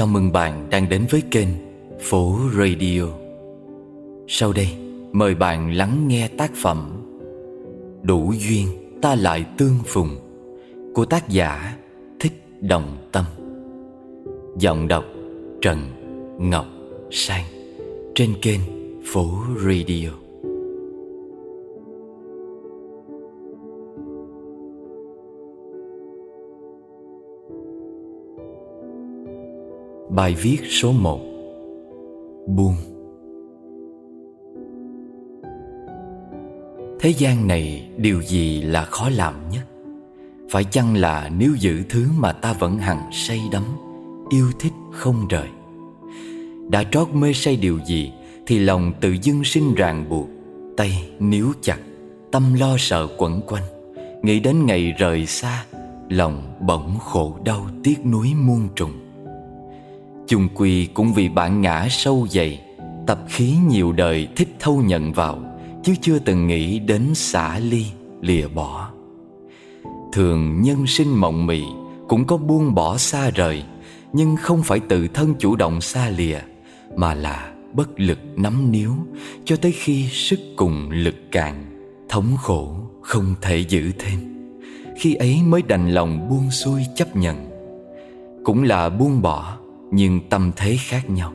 Chào mừng bạn đang đến với kênh Phố Radio. Sau đây, mời bạn lắng nghe tác phẩm Đủ duyên ta lại tương phùng Của tác giả Thích Đồng Tâm. Giọng đọc Trần Ngọc Sang Trên kênh Phố Radio. Bài viết số 1 Buông. Thế gian này điều gì là khó làm nhất? Phải chăng là nếu giữ thứ mà ta vẫn hằng say đắm, Yêu thích không rời? Đã trót mê say điều gì Thì lòng tự dưng sinh ràng buộc, Tay níu chặt, Tâm lo sợ quẩn quanh. Nghĩ đến ngày rời xa, Lòng bỗng khổ đau tiếc nuối muôn trùng chung quy cũng vì bản ngã sâu dày Tập khí nhiều đời thích thâu nhận vào Chứ chưa từng nghĩ đến xả ly, lìa bỏ. Thường nhân sinh mộng mị Cũng có buông bỏ xa rời Nhưng không phải tự thân chủ động xa lìa Mà là bất lực nắm níu Cho tới khi sức cùng lực cạn Thống khổ không thể giữ thêm. Khi ấy mới đành lòng buông xuôi chấp nhận. Cũng là buông bỏ nhưng tâm thế khác nhau.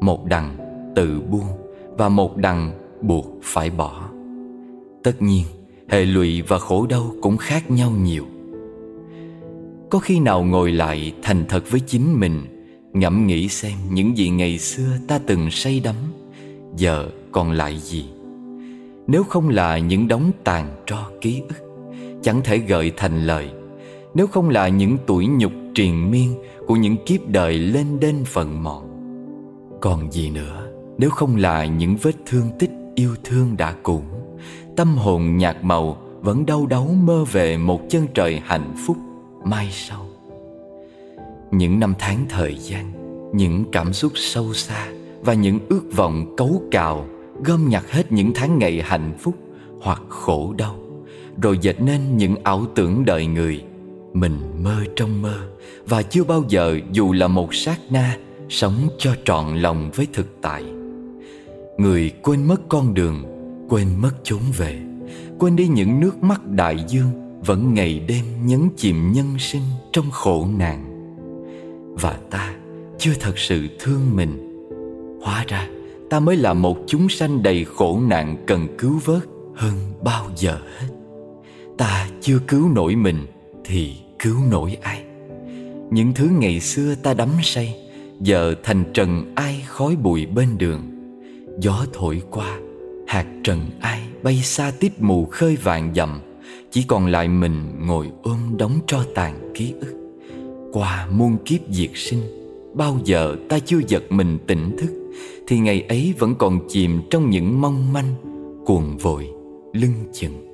Một đằng tự buông và một đằng buộc phải bỏ. Tất nhiên, hệ lụy và khổ đau cũng khác nhau nhiều. Có khi nào ngồi lại thành thật với chính mình, ngẫm nghĩ xem những gì ngày xưa ta từng say đắm, giờ còn lại gì? Nếu không là những đống tàn tro ký ức, chẳng thể gợi thành lời. Nếu không là những tuổi nhục triền miên của những kiếp đời lên đên phần mòn còn gì nữa, nếu không là những vết thương tích yêu thương đã cũ, tâm hồn nhạt màu vẫn đau đáu mơ về một chân trời hạnh phúc mai sau. Những năm tháng thời gian, những cảm xúc sâu xa và những ước vọng cấu cào gom nhặt hết những tháng ngày hạnh phúc hoặc khổ đau, rồi dệt nên những ảo tưởng đời người mình mơ trong mơ. Và chưa bao giờ, dù là một sát na, sống cho trọn lòng với thực tại. Người quên mất con đường, quên mất chốn về. Quên đi những nước mắt đại dương, vẫn ngày đêm nhấn chìm nhân sinh trong khổ nạn. Và ta chưa thật sự thương mình. Hóa ra, ta mới là một chúng sanh đầy khổ nạn cần cứu vớt hơn bao giờ hết. Ta chưa cứu nổi mình thì cứu nổi ai. Những thứ ngày xưa ta đắm say, giờ thành trần ai khói bụi bên đường. Gió thổi qua, hạt trần ai bay xa tít mù khơi vàng dặm. Chỉ còn lại mình ngồi ôm đóng tro tàn ký ức. Qua muôn kiếp diệt sinh, bao giờ ta chưa giật mình tỉnh thức, thì ngày ấy vẫn còn chìm trong những mong manh, cuồng vội, lưng chừng.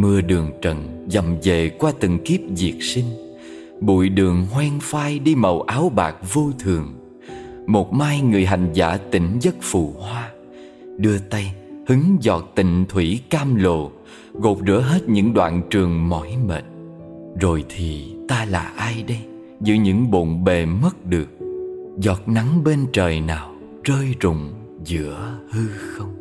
Mưa đường trần dầm về qua từng kiếp diệt sinh. Bụi đường hoen phai đi màu áo bạc vô thường. Một mai người hành giả tỉnh giấc phù hoa. Đưa tay hứng giọt tịnh thủy cam lộ, Gột rửa hết những đoạn trường mỏi mệt. Rồi thì ta là ai đây? Giữa những bộn bề mất được, Giọt nắng bên trời nào rơi rụng giữa hư không?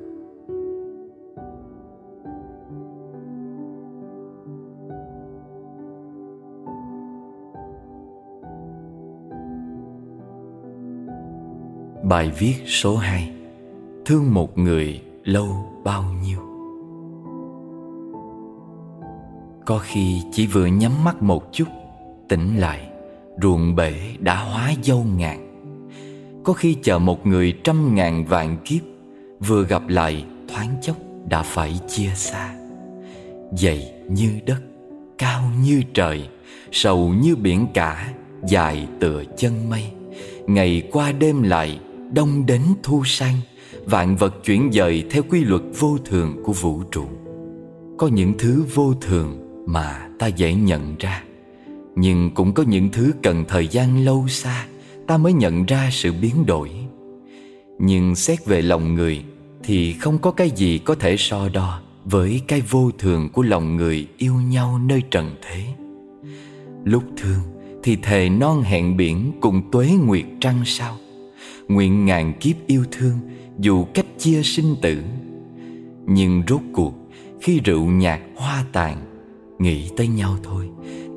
Bài viết số 2 Thương một người lâu bao nhiêu? Có khi chỉ vừa nhắm mắt một chút, Tỉnh lại, Ruộng bể đã hóa dâu ngàn. Có khi chờ một người trăm ngàn vạn kiếp, Vừa gặp lại thoáng chốc đã phải chia xa. Dày như đất, Cao như trời, Sầu như biển cả, Dài tựa chân mây. Ngày qua đêm lại đông đến thu sang, vạn vật chuyển dời theo quy luật vô thường của vũ trụ. Có những thứ vô thường mà ta dễ nhận ra, nhưng cũng có những thứ cần thời gian lâu xa ta mới nhận ra sự biến đổi. Nhưng xét về lòng người thì không có cái gì có thể so đo với cái vô thường của lòng người yêu nhau nơi trần thế. Lúc thương Thì thề non hẹn biển cùng tuế nguyệt trăng sao. Nguyện ngàn kiếp yêu thương, Dù cách chia sinh tử. Nhưng rốt cuộc, Khi rượu nhạt hoa tàn, Nghĩ tới nhau thôi,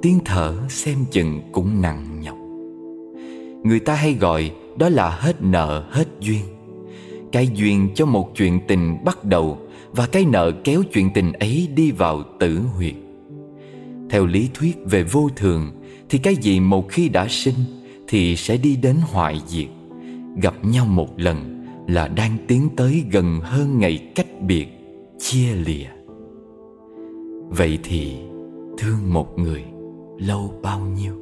Tiếng thở xem chừng cũng nặng nhọc. Người ta hay gọi đó là hết nợ, hết duyên. Cái duyên cho một chuyện tình bắt đầu Và cái nợ kéo chuyện tình ấy đi vào tử huyệt. Theo lý thuyết về vô thường, Thì cái gì một khi đã sinh Thì sẽ đi đến hoại diệt. Gặp nhau một lần là đang tiến tới gần hơn ngày cách biệt, Chia lìa. Vậy thì, thương một người lâu bao nhiêu?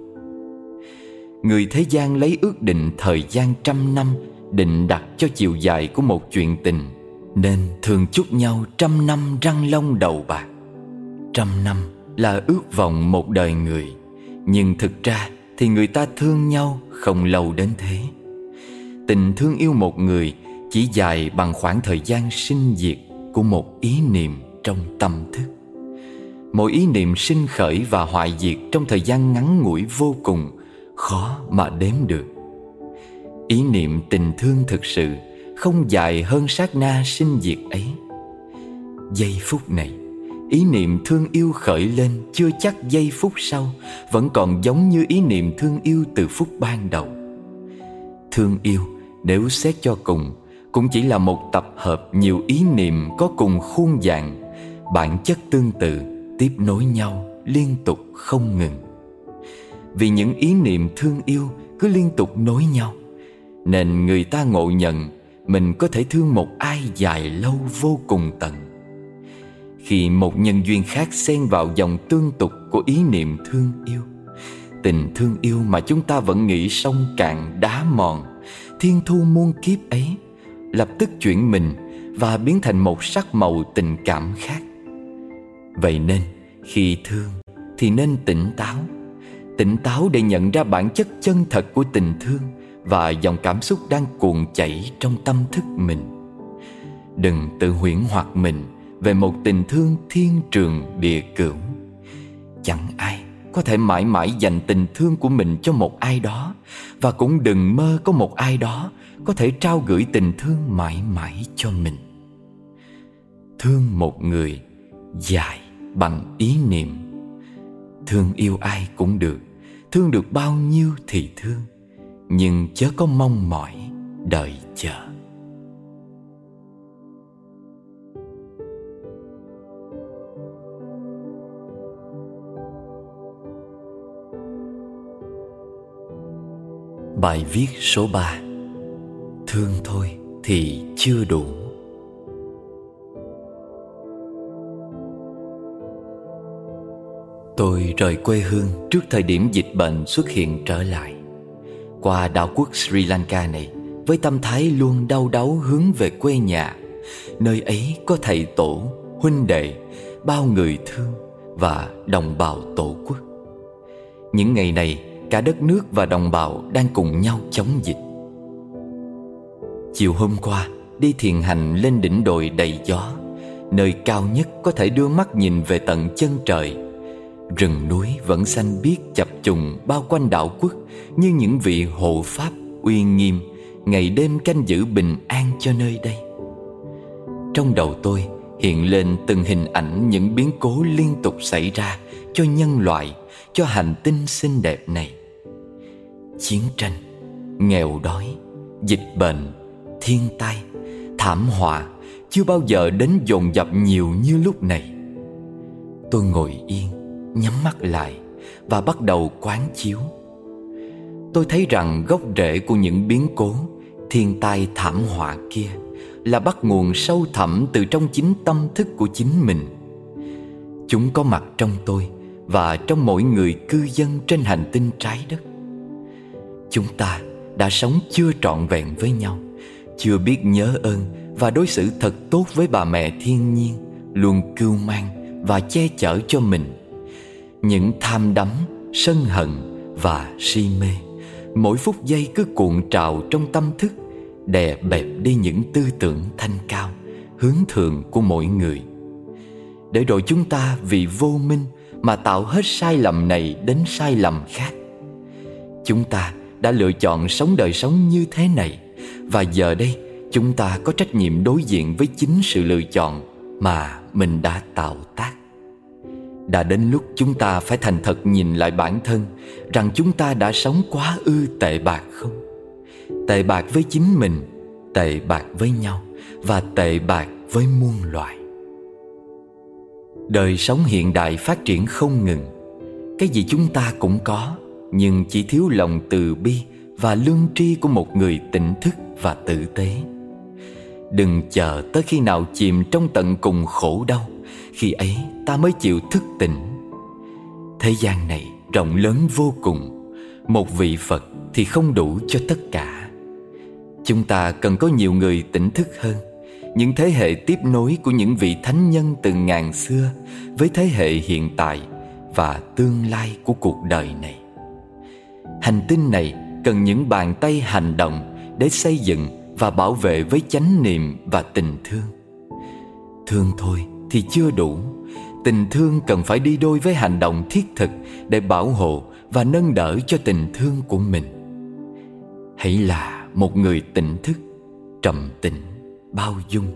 Người thế gian lấy ước định thời gian trăm năm, Định đặt cho chiều dài của một chuyện tình, Nên thường chúc nhau trăm năm răng long đầu bạc. Trăm năm là ước vọng một đời người, Nhưng thực ra thì người ta thương nhau không lâu đến thế. Tình thương yêu một người chỉ dài bằng khoảng thời gian sinh diệt của một ý niệm trong tâm thức. Mỗi ý niệm sinh khởi và hoại diệt trong thời gian ngắn ngủi vô cùng, Khó mà đếm được. Ý niệm tình thương thực sự Không dài hơn sát na sinh diệt ấy. Giây phút này, Ý niệm thương yêu khởi lên Chưa chắc giây phút sau Vẫn còn giống như ý niệm thương yêu từ phút ban đầu. Thương yêu nếu xét cho cùng, Cũng chỉ là một tập hợp nhiều ý niệm Có cùng khuôn dạng, Bản chất tương tự, Tiếp nối nhau, liên tục không ngừng. Vì những ý niệm thương yêu cứ liên tục nối nhau, Nên người ta ngộ nhận Mình có thể thương một ai dài lâu vô cùng tận. Khi một nhân duyên khác xen vào dòng tương tục của ý niệm thương yêu, Tình thương yêu mà chúng ta vẫn nghĩ sông cạn đá mòn Thiên thu muôn kiếp ấy, Lập tức chuyển mình và biến thành một sắc màu tình cảm khác Vậy nên, khi thương thì nên tỉnh táo tỉnh táo để nhận ra bản chất chân thật của tình thương và dòng cảm xúc đang cuồn chảy trong tâm thức mình. Đừng tự huyễn hoặc mình về một tình thương thiên trường địa cửu. Chẳng ai có thể mãi mãi dành tình thương của mình cho một ai đó và cũng đừng mơ có một ai đó có thể trao gửi tình thương mãi mãi cho mình. Thương một người dài bằng ý niệm. Thương yêu ai cũng được Thương được bao nhiêu thì thương Nhưng chớ có mong mỏi Đợi chờ Bài viết số 3 Thương thôi thì chưa đủ. Tôi rời quê hương trước thời điểm dịch bệnh xuất hiện trở lại. Qua đảo quốc Sri Lanka này Với tâm thái luôn đau đáu hướng về quê nhà Nơi ấy có thầy tổ, huynh đệ, bao người thương và đồng bào tổ quốc. Những ngày này cả đất nước và đồng bào đang cùng nhau chống dịch. Chiều hôm qua, đi thiền hành lên đỉnh đồi đầy gió, Nơi cao nhất có thể đưa mắt nhìn về tận chân trời. Rừng núi vẫn xanh biếc chập trùng bao quanh đảo quốc Như những vị hộ pháp uy nghiêm, Ngày đêm canh giữ bình an cho nơi đây. Trong đầu tôi hiện lên từng hình ảnh những biến cố liên tục xảy ra cho nhân loại, cho hành tinh xinh đẹp này Chiến tranh, nghèo đói, dịch bệnh, thiên tai, thảm họa Chưa bao giờ đến dồn dập nhiều như lúc này Tôi ngồi yên nhắm mắt lại và bắt đầu quán chiếu. Tôi thấy rằng gốc rễ của những biến cố, thiên tai thảm họa kia là bắt nguồn sâu thẳm từ trong chính tâm thức của chính mình. Chúng có mặt trong tôi và trong mỗi người cư dân trên hành tinh trái đất. Chúng ta đã sống chưa trọn vẹn với nhau, chưa biết nhớ ơn và đối xử thật tốt với bà mẹ thiên nhiên, luôn cưu mang và che chở cho mình những tham đắm, sân hận và si mê Mỗi phút giây cứ cuộn trào trong tâm thức Đè bẹp đi những tư tưởng thanh cao Hướng thượng của mỗi người Để rồi chúng ta vì vô minh mà tạo hết sai lầm này đến sai lầm khác. Chúng ta đã lựa chọn sống đời sống như thế này, Và giờ đây chúng ta có trách nhiệm đối diện với chính sự lựa chọn Mà mình đã tạo tác. Đã đến lúc chúng ta phải thành thật nhìn lại bản thân Rằng chúng ta đã sống quá ư tệ bạc không? Tệ bạc với chính mình, Tệ bạc với nhau Và tệ bạc với muôn loài. Đời sống hiện đại phát triển không ngừng. Cái gì chúng ta cũng có, Nhưng chỉ thiếu lòng từ bi Và lương tri của một người tỉnh thức và tử tế. Đừng chờ tới khi nào chìm trong tận cùng khổ đau, Khi ấy ta mới chịu thức tỉnh. Thế gian này rộng lớn vô cùng, Một vị Phật thì không đủ cho tất cả. Chúng ta cần có nhiều người tỉnh thức hơn những thế hệ tiếp nối của những vị thánh nhân từ ngàn xưa với thế hệ hiện tại và tương lai của cuộc đời này. Hành tinh này cần những bàn tay hành động để xây dựng và bảo vệ với chánh niệm và tình thương. Thương thôi thì chưa đủ, tình thương cần phải đi đôi với hành động thiết thực để bảo hộ và nâng đỡ cho tình thương của mình. Hãy là một người tỉnh thức, trầm tĩnh bao dung,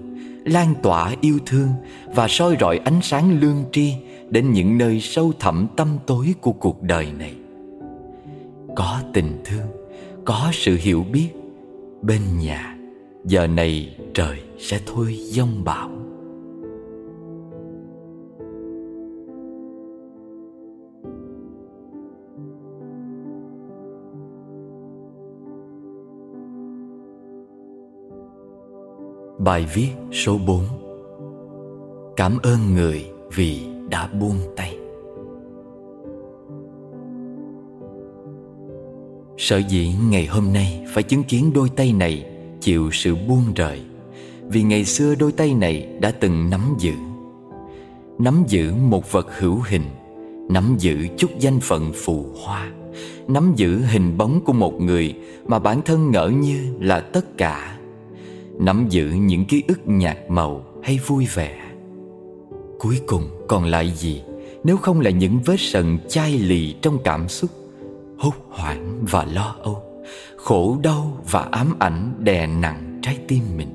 lan tỏa yêu thương và soi rọi ánh sáng lương tri đến những nơi sâu thẳm tâm tối của cuộc đời này. Có tình thương, có sự hiểu biết, bên nhà giờ này trời sẽ thôi giông bão. Bài viết số 4 Cảm ơn người vì đã buông tay. Sở dĩ ngày hôm nay phải chứng kiến đôi tay này chịu sự buông rời, Vì ngày xưa đôi tay này đã từng nắm giữ. Nắm giữ một vật hữu hình, Nắm giữ chút danh phận phù hoa, Nắm giữ hình bóng của một người Mà bản thân ngỡ như là tất cả nắm giữ những ký ức nhạt màu hay vui vẻ. Cuối cùng còn lại gì? Nếu không là những vết sần chai lì trong cảm xúc, hốt hoảng và lo âu, khổ đau và ám ảnh đè nặng trái tim mình.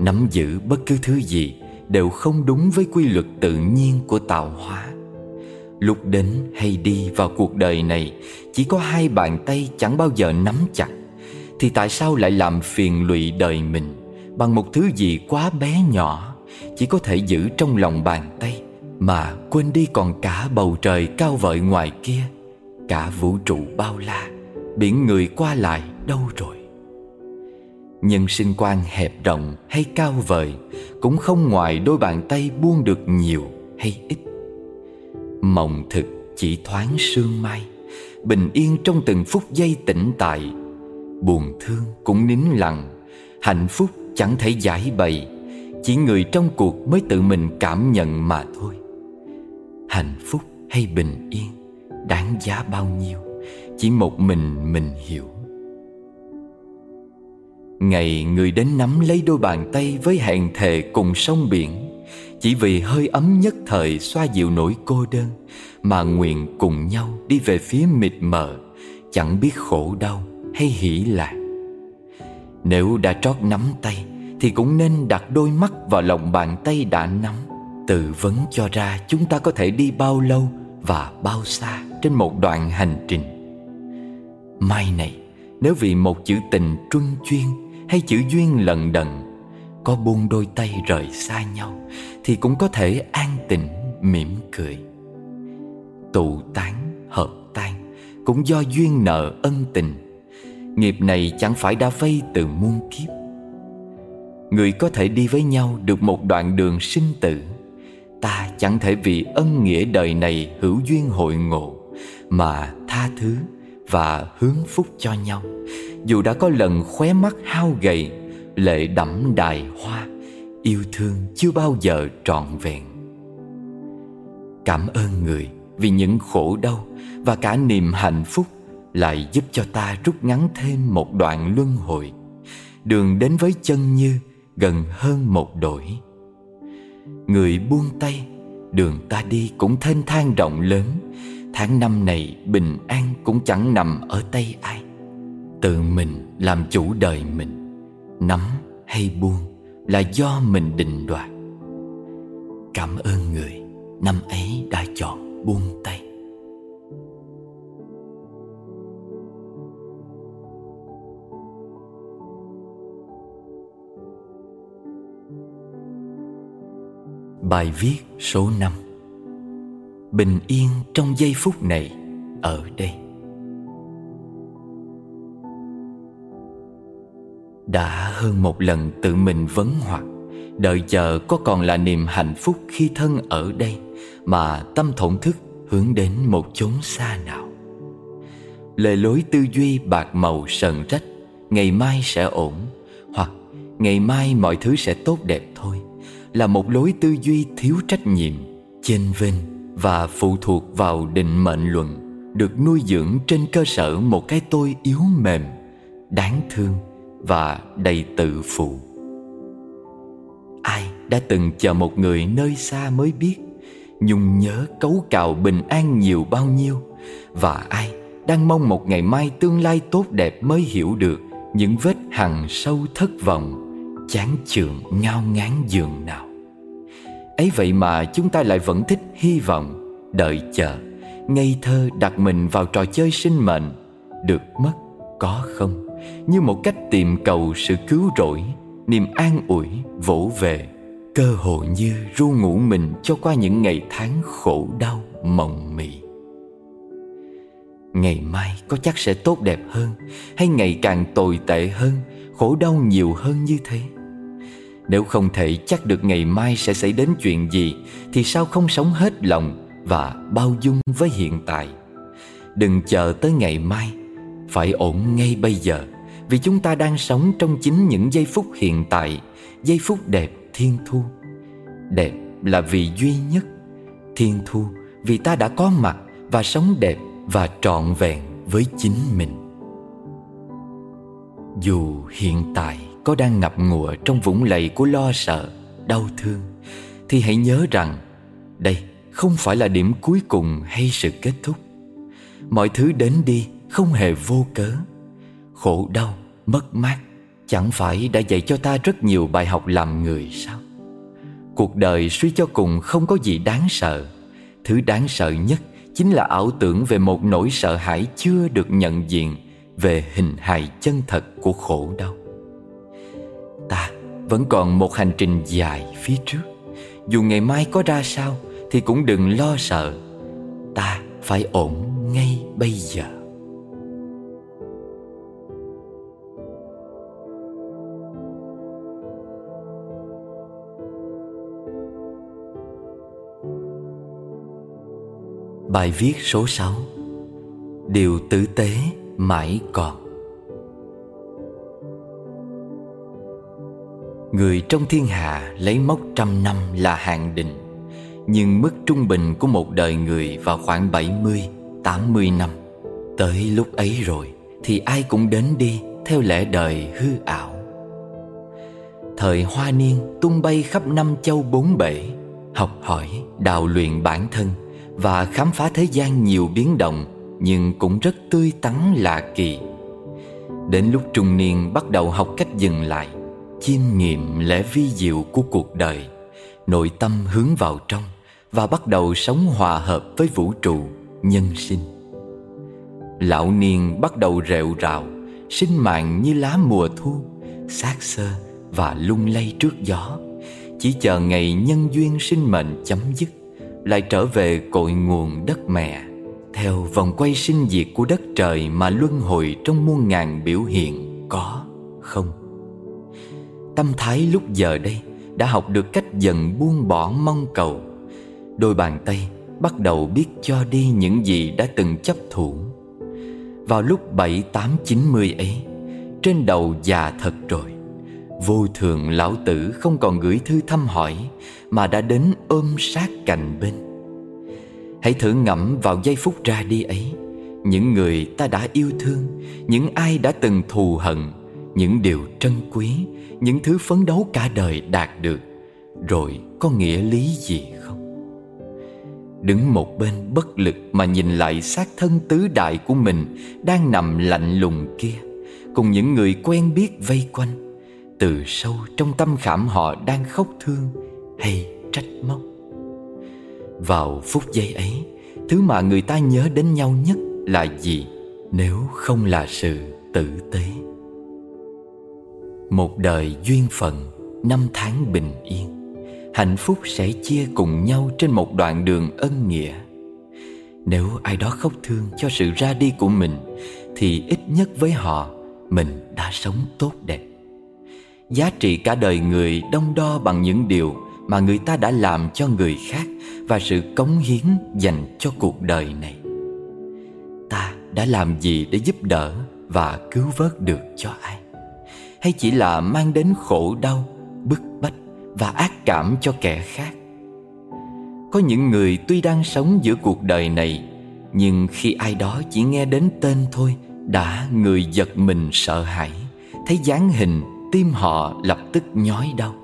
Nắm giữ bất cứ thứ gì đều không đúng với quy luật tự nhiên của tạo hóa. Lúc đến hay đi vào cuộc đời này, chỉ có hai bàn tay chẳng bao giờ nắm chặt thì tại sao lại làm phiền lụy đời mình Bằng một thứ gì quá bé nhỏ, Chỉ có thể giữ trong lòng bàn tay Mà quên đi còn cả bầu trời cao vợi ngoài kia, Cả vũ trụ bao la, Biển người qua lại đâu rồi? Nhân sinh quan hẹp rộng hay cao vời Cũng không ngoài đôi bàn tay buông được nhiều hay ít. Mộng thực chỉ thoáng sương mai, Bình yên trong từng phút giây tĩnh tại buồn thương cũng nín lặng. Hạnh phúc chẳng thể giải bày, chỉ người trong cuộc mới tự mình cảm nhận mà thôi. Hạnh phúc hay bình yên, đáng giá bao nhiêu, chỉ một mình mình hiểu. Ngày người đến nắm lấy đôi bàn tay với hẹn thề cùng sông biển, chỉ vì hơi ấm nhất thời xoa dịu nỗi cô đơn mà nguyện cùng nhau đi về phía mịt mờ, chẳng biết khổ đau hay hỷ lạc Nếu đã trót nắm tay, Thì cũng nên đặt đôi mắt vào lòng bàn tay đã nắm. Tự vấn cho ra chúng ta có thể đi bao lâu Và bao xa trên một đoạn hành trình. Mai này, Nếu vì một chữ tình truân chuyên Hay chữ duyên lần đần Có buông đôi tay rời xa nhau, Thì cũng có thể an tịnh, mỉm cười. Tụ tán, hợp tan Cũng do duyên nợ ân tình. Nghiệp này chẳng phải đã vây từ muôn kiếp. Người có thể đi với nhau được một đoạn đường sinh tử. Ta chẳng thể vì ân nghĩa đời này hữu duyên hội ngộ, Mà tha thứ và hướng phúc cho nhau. Dù đã có lần khóe mắt hao gầy, Lệ đẫm đài hoa, Yêu thương chưa bao giờ trọn vẹn. Cảm ơn người vì những khổ đau Và cả niềm hạnh phúc lại giúp cho ta rút ngắn thêm một đoạn luân hồi. Đường đến với chân như gần hơn một đổi. Người buông tay, đường ta đi cũng thênh thang rộng lớn. Tháng năm này, bình an cũng chẳng nằm ở tay ai. Tự mình làm chủ đời mình, Nắm hay buông là do mình định đoạt. Cảm ơn người, năm ấy đã chọn buông tay. Bài viết số 5 Bình yên trong giây phút này ở đây. Đã hơn một lần tự mình vấn hoặc, Đợi chờ có còn là niềm hạnh phúc khi thân ở đây Mà tâm thổn thức hướng đến một chốn xa nào. Lề lối tư duy bạc màu sần rách Ngày mai sẽ ổn Hoặc ngày mai mọi thứ sẽ tốt đẹp thôi. Là một lối tư duy thiếu trách nhiệm, Chênh vênh và phụ thuộc vào định mệnh luận, Được nuôi dưỡng trên cơ sở một cái tôi yếu mềm, Đáng thương và đầy tự phụ. Ai đã từng chờ một người nơi xa mới biết Nhung nhớ cấu cào bình an nhiều bao nhiêu Và ai đang mong một ngày mai tương lai tốt đẹp mới hiểu được Những vết hằn sâu thất vọng Chán chường ngao ngán giường nào. Ấy vậy mà chúng ta lại vẫn thích hy vọng, Đợi chờ, Ngây thơ đặt mình vào trò chơi sinh mệnh, Được mất có không? Như một cách tìm cầu sự cứu rỗi, Niềm an ủi vỗ về, Cơ hội như ru ngủ mình cho qua những ngày tháng khổ đau, mộng mị. Ngày mai có chắc sẽ tốt đẹp hơn, Hay ngày càng tồi tệ hơn, Khổ đau nhiều hơn như thế? Nếu không thể chắc được ngày mai sẽ xảy đến chuyện gì, Thì sao không sống hết lòng Và bao dung với hiện tại? Đừng chờ tới ngày mai, Phải ổn ngay bây giờ, Vì chúng ta đang sống trong chính những giây phút hiện tại, Giây phút đẹp thiên thu. Đẹp là vì duy nhất Thiên thu, vì ta đã có mặt Và sống đẹp và trọn vẹn với chính mình. Dù hiện tại có đang ngập ngụa trong vũng lầy của lo sợ, đau thương Thì hãy nhớ rằng đây không phải là điểm cuối cùng hay sự kết thúc. Mọi thứ đến đi không hề vô cớ. Khổ đau, mất mát Chẳng phải đã dạy cho ta rất nhiều bài học làm người sao? Cuộc đời suy cho cùng không có gì đáng sợ. Thứ đáng sợ nhất chính là ảo tưởng về một nỗi sợ hãi chưa được nhận diện về hình hài chân thật của khổ đau. Vẫn còn một hành trình dài phía trước. Dù ngày mai có ra sao, thì cũng đừng lo sợ. Ta phải ổn ngay bây giờ. Bài viết số 6 Điều tử tế mãi còn Người trong thiên hạ lấy mốc trăm năm là hạn định Nhưng mức trung bình của một đời người vào khoảng 70, 80 năm Tới lúc ấy rồi thì ai cũng đến đi theo lẽ đời hư ảo Thời hoa niên tung bay khắp năm châu bốn bể Học hỏi, đào luyện bản thân và khám phá thế gian nhiều biến động nhưng cũng rất tươi tắn lạ kỳ. Đến lúc trung niên bắt đầu học cách dừng lại, chiêm nghiệm lẽ vi diệu của cuộc đời, nội tâm hướng vào trong và bắt đầu sống hòa hợp với vũ trụ, nhân sinh. Lão niên bắt đầu rệu rào, sinh mạng như lá mùa thu, xác sơ và lung lay trước gió, chỉ chờ ngày nhân duyên sinh mệnh chấm dứt lại trở về cội nguồn đất mẹ. Theo vòng quay sinh diệt của đất trời mà luân hồi trong muôn ngàn biểu hiện có không? Tâm thái lúc giờ đây đã học được cách dần buông bỏ mong cầu. Đôi bàn tay bắt đầu biết cho đi những gì đã từng chấp thủ. Vào lúc bảy tám chín mươi ấy, trên đầu già thật rồi. Vô thường lão tử không còn gửi thư thăm hỏi, Mà đã đến ôm sát cạnh bên. Hãy thử ngẫm vào giây phút ra đi ấy, Những người ta đã yêu thương, Những ai đã từng thù hận, Những điều trân quý những thứ phấn đấu cả đời đạt được, Rồi có nghĩa lý gì không? Đứng một bên bất lực mà nhìn lại xác thân tứ đại của mình Đang nằm lạnh lùng kia, Cùng những người quen biết vây quanh, Từ sâu trong tâm khảm họ đang khóc thương hay trách móc. Vào phút giây ấy, Thứ mà người ta nhớ đến nhau nhất là gì Nếu không là sự tử tế? Một đời duyên phận, Năm tháng bình yên. Hạnh phúc sẽ chia cùng nhau trên một đoạn đường ân nghĩa. Nếu ai đó khóc thương cho sự ra đi của mình, thì ít nhất với họ, mình đã sống tốt đẹp. Giá trị cả đời người đông đo bằng những điều mà người ta đã làm cho người khác và sự cống hiến dành cho cuộc đời này. Ta đã làm gì để giúp đỡ và cứu vớt được cho ai? Hay chỉ là mang đến khổ đau, bức bách và ác cảm cho kẻ khác? Có những người tuy đang sống giữa cuộc đời này, nhưng khi ai đó chỉ nghe đến tên thôi đã người giật mình sợ hãi, thấy dáng hình tim họ lập tức nhói đau.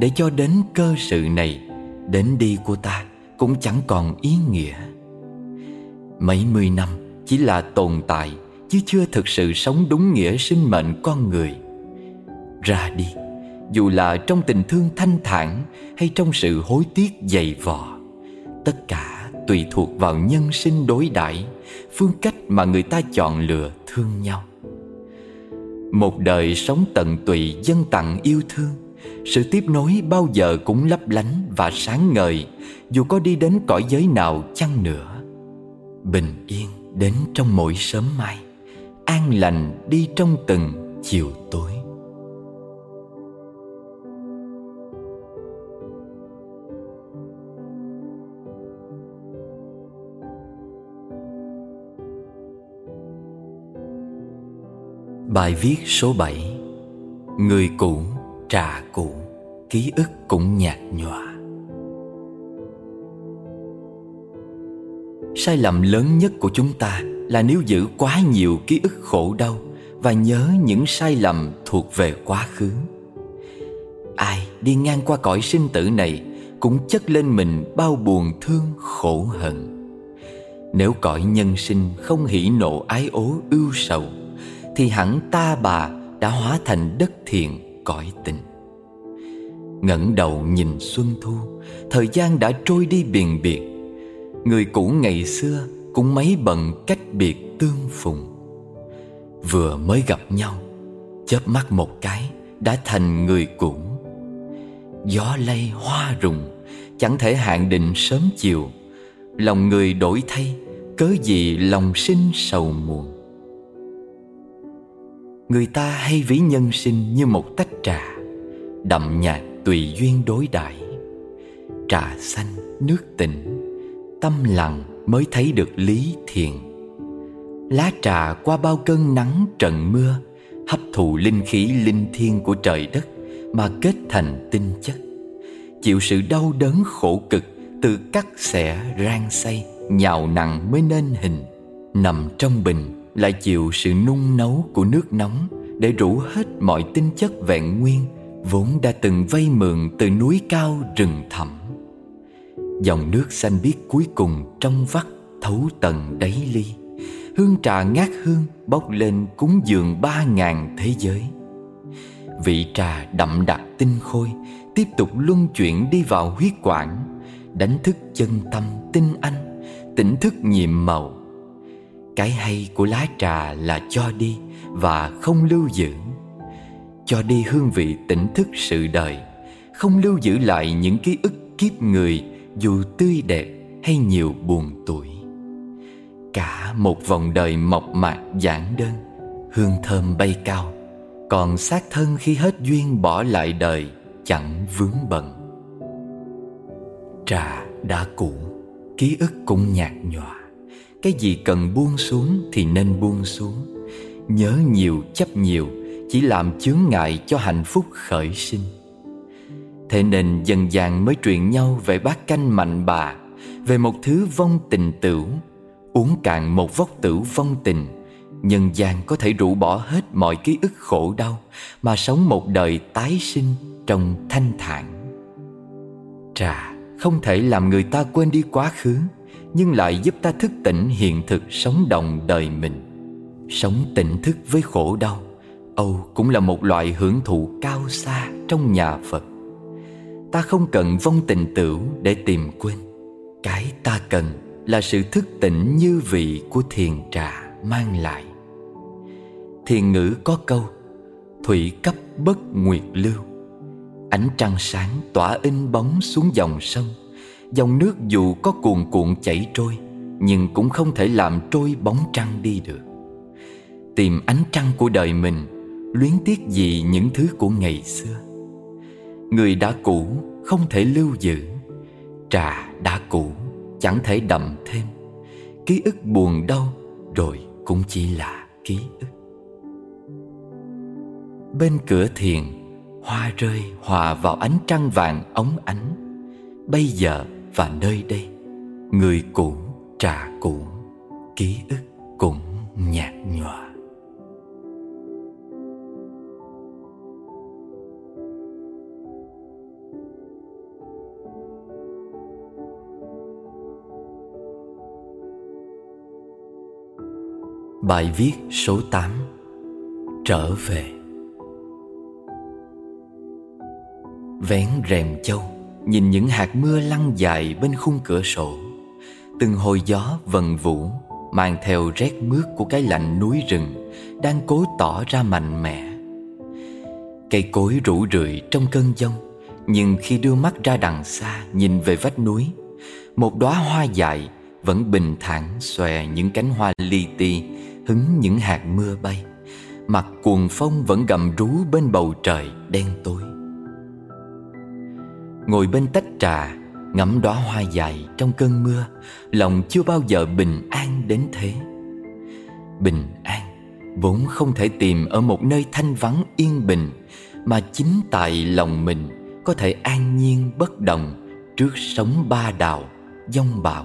Để cho đến cơ sự này, đến đi của ta cũng chẳng còn ý nghĩa. Mấy mươi năm chỉ là tồn tại, chứ chưa thực sự sống đúng nghĩa sinh mệnh con người ra đi. Dù là trong tình thương thanh thản hay trong sự hối tiếc dày vò, tất cả tùy thuộc vào nhân sinh đối đãi, phương cách mà người ta chọn lựa thương nhau. Một đời sống tận tụy dân tặng yêu thương, sự tiếp nối bao giờ cũng lấp lánh và sáng ngời, dù có đi đến cõi giới nào chăng nữa. Bình yên đến trong mỗi sớm mai, an lành đi trong từng chiều tối. Bài viết số 7 Người cũ, trà cũ, ký ức cũng nhạt nhòa. Sai lầm lớn nhất của chúng ta là nếu giữ quá nhiều ký ức khổ đau Và nhớ những sai lầm thuộc về quá khứ. Ai đi ngang qua cõi sinh tử này Cũng chất lên mình bao buồn thương khổ hận. Nếu cõi nhân sinh không hỉ nộ ái ố ưu sầu thì hẳn ta bà đã hóa thành đất thiện cõi tình. Ngẩng đầu nhìn xuân thu, thời gian đã trôi đi biền biệt. Người cũ ngày xưa cũng mấy bận cách biệt tương phùng. Vừa mới gặp nhau, chớp mắt một cái đã thành người cũ. Gió lay hoa rụng, chẳng thể hạn định sớm chiều. Lòng người đổi thay, cớ gì lòng sinh sầu muộn? Người ta hay ví nhân sinh như một tách trà Đậm nhạt tùy duyên đối đãi. Trà xanh, nước tỉnh Tâm lặng mới thấy được lý thiền Lá trà qua bao cơn nắng trận mưa Hấp thụ linh khí linh thiêng của trời đất Mà kết thành tinh chất. Chịu sự đau đớn khổ cực Từ cắt xẻ rang xay Nhào nặng mới nên hình Nằm trong bình lại chịu sự nung nấu của nước nóng để rũ hết mọi tinh chất vẹn nguyên vốn đã từng vây mượn từ núi cao rừng thẳm. Dòng nước xanh biếc cuối cùng trong vắt thấu tận đáy ly, hương trà ngát hương bốc lên cúng dường ba ngàn thế giới. Vị trà đậm đặc tinh khôi tiếp tục luân chuyển đi vào huyết quản, đánh thức chân tâm tinh anh, tỉnh thức nhiệm màu cái hay của lá trà là cho đi và không lưu giữ. Cho đi hương vị tỉnh thức sự đời, Không lưu giữ lại những ký ức kiếp người Dù tươi đẹp hay nhiều buồn tuổi. Cả một vòng đời mộc mạc giản đơn, Hương thơm bay cao, Còn xác thân khi hết duyên bỏ lại đời Chẳng vướng bận. Trà đã cũ, Ký ức cũng nhạt nhòa cái gì cần buông xuống thì nên buông xuống. Nhớ nhiều, chấp nhiều, Chỉ làm chướng ngại cho hạnh phúc khởi sinh. Thế nên dần dàng mới truyền nhau về bát canh mạnh bà, Về một thứ vong tình tửu. Uống cạn một vốc tửu vong tình, Nhân gian có thể rũ bỏ hết mọi ký ức khổ đau Mà sống một đời tái sinh trong thanh thản. Trà, không thể làm người ta quên đi quá khứ. Nhưng lại giúp ta thức tỉnh hiện thực sống động đời mình. Sống tỉnh thức với khổ đau, Âu cũng là một loại hưởng thụ cao xa trong nhà Phật. Ta không cần vong tình tửu để tìm quên. Cái ta cần là sự thức tỉnh như vị của thiền trà mang lại. Thiền ngữ có câu, Thủy cấp bất nguyệt lưu. Ánh trăng sáng tỏa in bóng xuống dòng sông Dòng nước dù có cuồn cuộn chảy trôi, Nhưng cũng không thể làm trôi bóng trăng đi được. Tìm ánh trăng của đời mình, Luyến tiếc gì những thứ của ngày xưa. Người đã cũ không thể lưu giữ, Trà đã cũ chẳng thể đậm thêm. Ký ức buồn đau rồi cũng chỉ là ký ức. Bên cửa thiền, Hoa rơi hòa vào ánh trăng vàng ống ánh. Bây giờ và nơi đây Người cũ, trà cũ Ký ức cũng nhạt nhòa. Bài viết số 8 Trở về. Vén rèm châu. Nhìn những hạt mưa lăn dài bên khung cửa sổ, Từng hồi gió vần vũ, Mang theo rét mướt của cái lạnh núi rừng Đang cố tỏ ra mạnh mẽ. Cây cối rủ rượi trong cơn giông, Nhưng khi đưa mắt ra đằng xa Nhìn về vách núi, Một đóa hoa dại Vẫn bình thản xòe những cánh hoa li ti Hứng những hạt mưa bay. Mặt cuồng phong vẫn gầm rú bên bầu trời đen tối. Ngồi bên tách trà, Ngắm đóa hoa dài trong cơn mưa, Lòng chưa bao giờ bình an đến thế. Bình an Vốn không thể tìm ở một nơi thanh vắng yên bình, Mà chính tại lòng mình Có thể an nhiên bất động Trước sóng ba đào, Dông bão.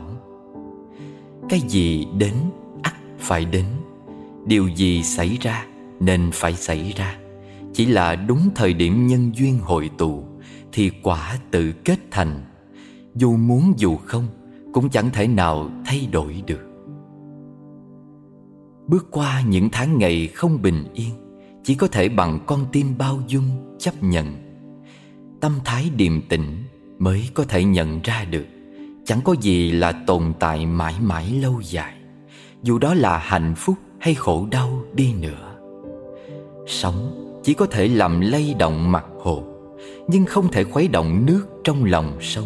Cái gì đến, ắt phải đến. Điều gì xảy ra, nên phải xảy ra. Chỉ là đúng thời điểm nhân duyên hội tụ. Thì quả tự kết thành. Dù muốn dù không, Cũng chẳng thể nào thay đổi được. Bước qua những tháng ngày không bình yên, Chỉ có thể bằng con tim bao dung chấp nhận. Tâm thái điềm tĩnh mới có thể nhận ra được, Chẳng có gì là tồn tại mãi mãi lâu dài, Dù đó là hạnh phúc hay khổ đau đi nữa. Sống chỉ có thể làm lay động mặt nhưng không thể khuấy động nước trong lòng sông.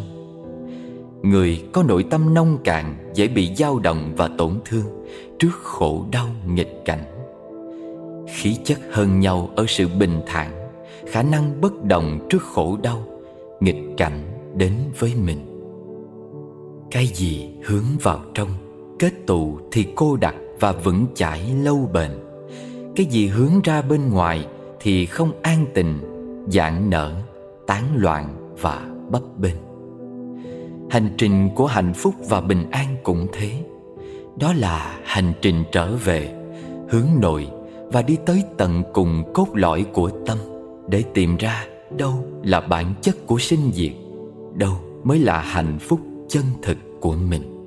Người có nội tâm nông cạn Dễ bị dao động và tổn thương Trước khổ đau nghịch cảnh. Khí chất hơn nhau ở sự bình thản Khả năng bất động trước khổ đau Nghịch cảnh đến với mình. Cái gì hướng vào trong Kết tụ thì cô đặc và vững chãi lâu bền. Cái gì hướng ra bên ngoài thì không an tình, giãn nở, tán loạn và bấp bênh. Hành trình của hạnh phúc và bình an cũng thế. Đó là hành trình trở về, hướng nội và đi tới tận cùng cốt lõi của tâm Để tìm ra đâu là bản chất của sinh diệt Đâu mới là hạnh phúc chân thực của mình.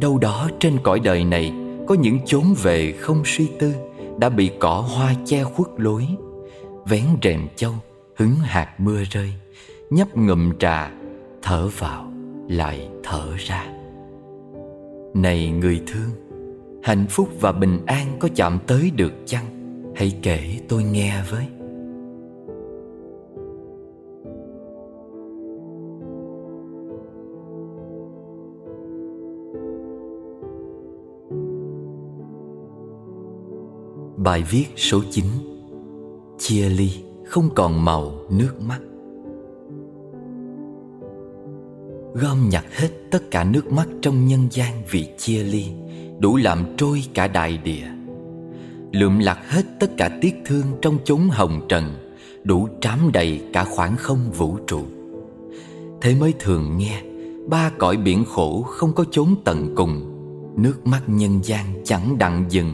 Đâu đó trên cõi đời này Có những chốn về không suy tư Đã bị cỏ hoa che khuất lối Vén rèm châu Hứng hạt mưa rơi, Nhấp ngụm trà, Thở vào, Lại thở ra. Này người thương, Hạnh phúc và bình an có chạm tới được chăng? Hãy kể tôi nghe với. Bài viết số 9 Chia ly không còn màu nước mắt. Gom nhặt hết tất cả nước mắt trong nhân gian vì chia ly, Đủ làm trôi cả đại địa. Lượm lặt hết tất cả tiếc thương trong chốn hồng trần, Đủ trám đầy cả khoảng không vũ trụ. Thế mới thường nghe, Ba cõi biển khổ không có chốn tận cùng. Nước mắt nhân gian chẳng đặng dừng,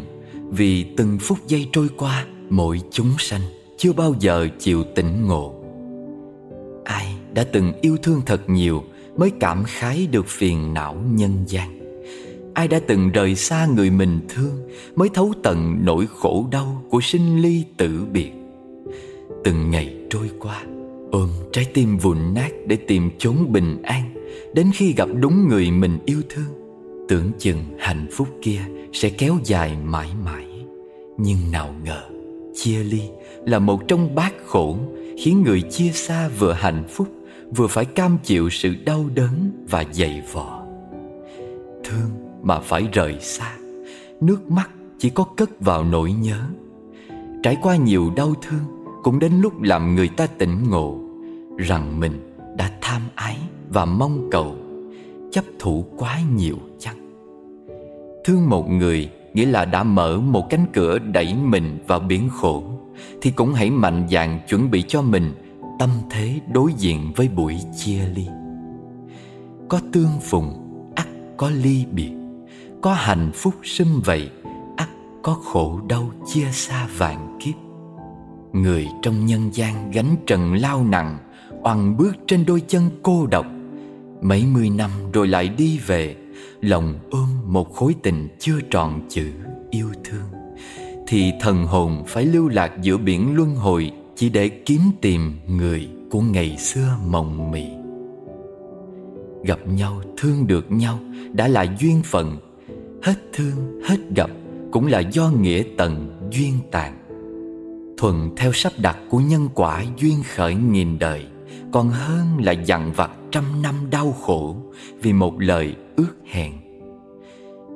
vì từng phút giây trôi qua, Mỗi chúng sanh chưa bao giờ chịu tỉnh ngộ. Ai đã từng yêu thương thật nhiều Mới cảm khái được phiền não nhân gian? Ai đã từng rời xa người mình thương Mới thấu tận nỗi khổ đau Của sinh ly tử biệt? Từng ngày trôi qua, Ôm trái tim vụn nát Để tìm chốn bình an Đến khi gặp đúng người mình yêu thương. Tưởng chừng hạnh phúc kia Sẽ kéo dài mãi mãi, Nhưng nào ngờ, Chia ly là một trong bát khổ, Khiến người chia xa vừa hạnh phúc, Vừa phải cam chịu sự đau đớn Và dày vò. Thương mà phải rời xa, Nước mắt chỉ có cất vào nỗi nhớ. Trải qua nhiều đau thương, Cũng đến lúc làm người ta tỉnh ngộ Rằng mình đã tham ái và mong cầu, Chấp thủ quá nhiều chăng? Thương một người nghĩa là đã mở một cánh cửa đẩy mình vào biển khổ. Thì cũng hãy mạnh dạn chuẩn bị cho mình Tâm thế đối diện với buổi chia ly. Có tương phùng, ắt có ly biệt. Có hạnh phúc sum vậy, ắt có khổ đau chia xa vạn kiếp. Người trong nhân gian gánh trần lao nặng Oằn bước trên đôi chân cô độc. Mấy mươi năm rồi lại đi về Lòng ôm một khối tình chưa tròn chữ yêu thương. Thì thần hồn phải lưu lạc giữa biển luân hồi Chỉ để kiếm tìm người của ngày xưa mộng mị. Gặp nhau, thương được nhau đã là duyên phận. Hết thương, hết gặp cũng là do nghĩa tận duyên tàn. Thuần theo sắp đặt của nhân quả duyên khởi nghìn đời, Còn hơn là dằn vặt trăm năm đau khổ Vì một lời ước hẹn.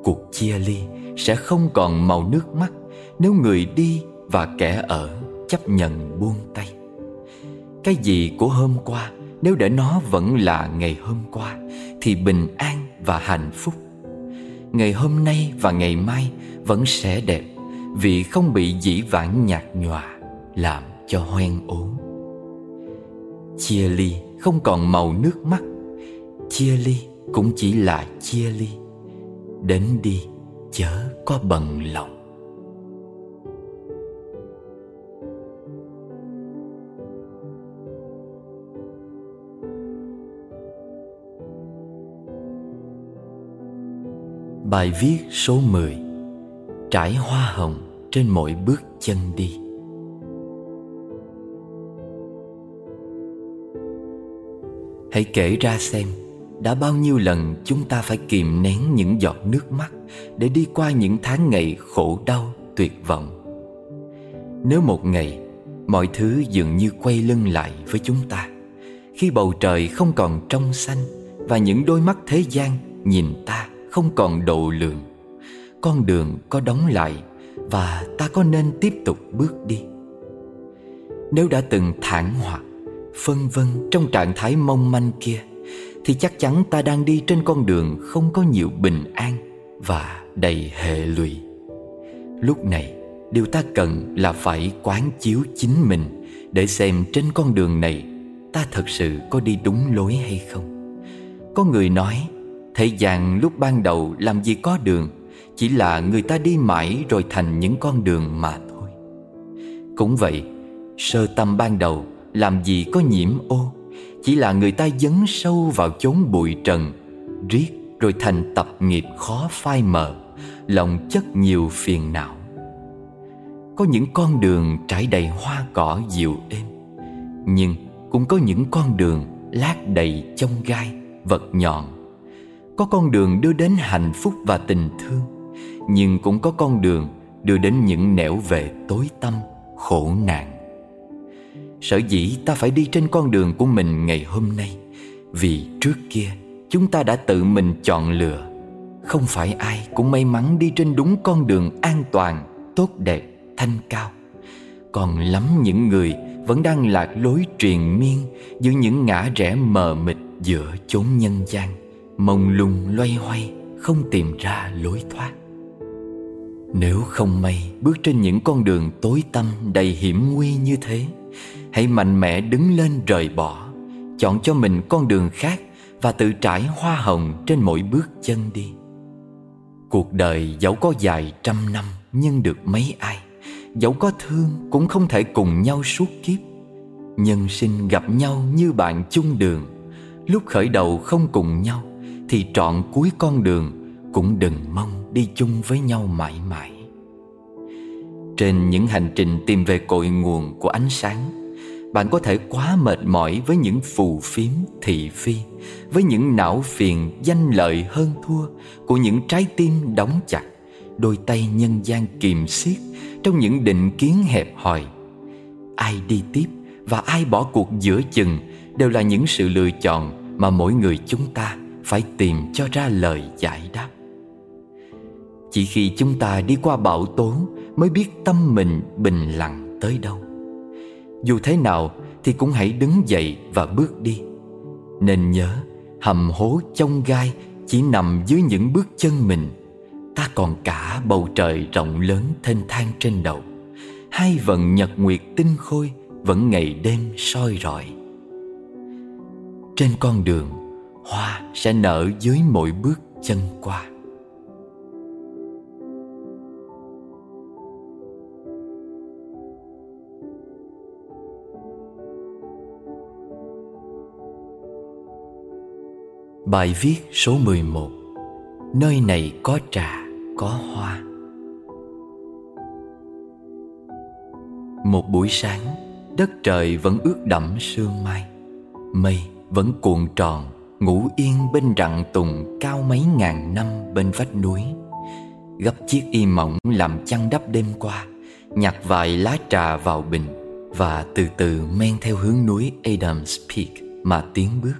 Cuộc chia ly sẽ không còn màu nước mắt nếu người đi và kẻ ở, chấp nhận buông tay. Cái gì của hôm qua, Nếu để nó vẫn là ngày hôm qua, Thì bình an và hạnh phúc. Ngày hôm nay và ngày mai vẫn sẽ đẹp, Vì không bị dĩ vãng nhạt nhòa, Làm cho hoen ố Chia ly không còn màu nước mắt, Chia ly cũng chỉ là chia ly. Đến đi, chớ có bận lòng. Bài viết số 10 Trải hoa hồng trên mỗi bước chân đi. Hãy kể ra xem đã bao nhiêu lần chúng ta phải kìm nén những giọt nước mắt Để đi qua những tháng ngày khổ đau, tuyệt vọng. Nếu một ngày mọi thứ dường như quay lưng lại với chúng ta Khi bầu trời không còn trong xanh Và những đôi mắt thế gian nhìn ta không còn độ lượng Con đường có đóng lại Và ta có nên tiếp tục bước đi Nếu đã từng thản hoặc Phân vân trong trạng thái mong manh kia thì chắc chắn ta đang đi trên con đường không có nhiều bình an và đầy hệ lụy. Lúc này, điều ta cần là phải quán chiếu chính mình để xem trên con đường này ta thật sự có đi đúng lối hay không. Có người nói, thế gian lúc ban đầu làm gì có đường, chỉ là người ta đi mãi rồi thành những con đường mà thôi. Cũng vậy, sơ tâm ban đầu làm gì có nhiễm ô chỉ là người ta dấn sâu vào chốn bụi trần Riết rồi thành tập nghiệp khó phai mờ Lòng chất nhiều phiền não Có những con đường trải đầy hoa cỏ dịu êm Nhưng cũng có những con đường lát đầy chông gai, vật nhọn có con đường đưa đến hạnh phúc và tình thương Nhưng cũng có con đường đưa đến những nẻo về tối tâm, khổ nạn. Sở dĩ ta phải đi trên con đường của mình ngày hôm nay Vì trước kia chúng ta đã tự mình chọn lựa. Không phải ai cũng may mắn đi trên đúng con đường an toàn, tốt đẹp, thanh cao. Còn lắm những người vẫn đang lạc lối truyền miên Giữa những ngã rẽ mờ mịt giữa chốn nhân gian. Mông lung loay hoay, không tìm ra lối thoát. Nếu không may bước trên những con đường tối tăm đầy hiểm nguy như thế, Hãy mạnh mẽ đứng lên rời bỏ, Chọn cho mình con đường khác Và tự trải hoa hồng trên mỗi bước chân đi. Cuộc đời dẫu có dài trăm năm Nhưng được mấy ai Dẫu có thương cũng không thể cùng nhau suốt kiếp. Nhân sinh gặp nhau như bạn chung đường, Lúc khởi đầu không cùng nhau thì trọn cuối con đường Cũng đừng mong đi chung với nhau mãi mãi. Trên những hành trình tìm về cội nguồn của ánh sáng, Bạn có thể quá mệt mỏi với những phù phiếm thị phi, Với những não phiền danh lợi hơn thua Của những trái tim đóng chặt, Đôi tay nhân gian kìm siết Trong những định kiến hẹp hòi. Ai đi tiếp và ai bỏ cuộc giữa chừng Đều là những sự lựa chọn Mà mỗi người chúng ta phải tìm cho ra lời giải đáp. Chỉ khi chúng ta đi qua bão tố Mới biết tâm mình bình lặng tới đâu. Dù thế nào Thì cũng hãy đứng dậy và bước đi. Nên nhớ, Hầm hố trong gai Chỉ nằm dưới những bước chân mình. Ta còn cả bầu trời rộng lớn thênh thang trên đầu. Hai vận nhật nguyệt tinh khôi Vẫn ngày đêm soi rọi. Trên con đường Hoa sẽ nở dưới mỗi bước chân qua. Bài viết số 11 Nơi này có trà, có hoa. Một buổi sáng Đất trời vẫn ướt đẫm sương mai Mây vẫn cuộn tròn Ngủ yên bên rặng tùng Cao mấy ngàn năm bên vách núi. Gấp chiếc y mỏng làm chăn đắp đêm qua, Nhặt vài lá trà vào bình Và từ từ men theo hướng núi Adams Peak Mà tiến bước.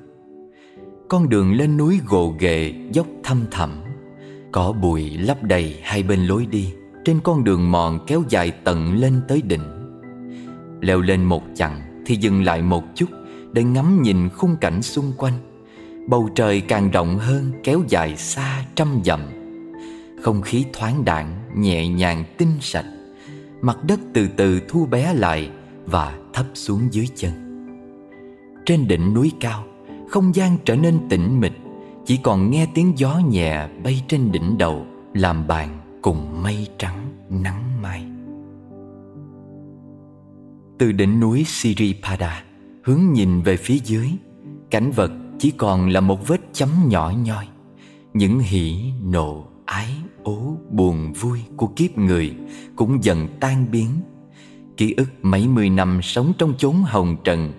Con đường lên núi gồ ghề, Dốc thăm thẳm cỏ bụi lấp đầy hai bên lối đi, Trên con đường mòn kéo dài tận lên tới đỉnh. Leo lên một chặng thì dừng lại một chút Để ngắm nhìn khung cảnh xung quanh. Bầu trời càng rộng hơn kéo dài xa trăm dặm. Không khí thoáng đạn, nhẹ nhàng tinh sạch. Mặt đất từ từ thu bé lại và thấp xuống dưới chân. Trên đỉnh núi cao Không gian trở nên tĩnh mịch. Chỉ còn nghe tiếng gió nhẹ bay trên đỉnh đầu Làm bàn cùng mây trắng nắng mai. Từ đỉnh núi Siripada Hướng nhìn về phía dưới Cảnh vật chỉ còn là một vết chấm nhỏ nhoi. Những hỉ, nộ, ái, ố, buồn, vui của kiếp người Cũng dần tan biến. Ký ức mấy mươi năm sống trong chốn hồng trần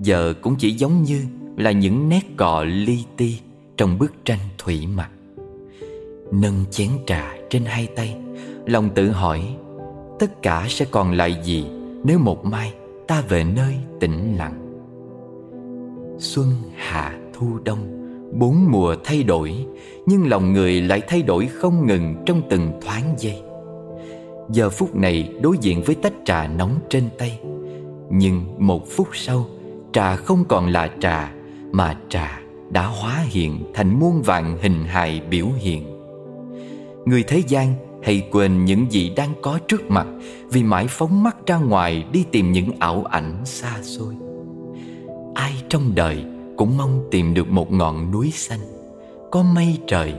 Giờ cũng chỉ giống như là những nét cọ li ti Trong bức tranh thủy mặc. Nâng chén trà trên hai tay Lòng tự hỏi Tất cả sẽ còn lại gì nếu một mai ta về nơi tĩnh lặng? Xuân, hạ, thu, đông. Bốn mùa thay đổi Nhưng lòng người lại thay đổi không ngừng Trong từng thoáng giây. Giờ phút này đối diện với tách trà nóng trên tay Nhưng một phút sau Trà không còn là trà Mà trà đã hóa hiện Thành muôn vạn hình hài biểu hiện. Người thế gian hay quên những gì đang có trước mặt vì mãi phóng mắt ra ngoài đi tìm những ảo ảnh xa xôi. Ai trong đời cũng mong tìm được một ngọn núi xanh, có mây trời,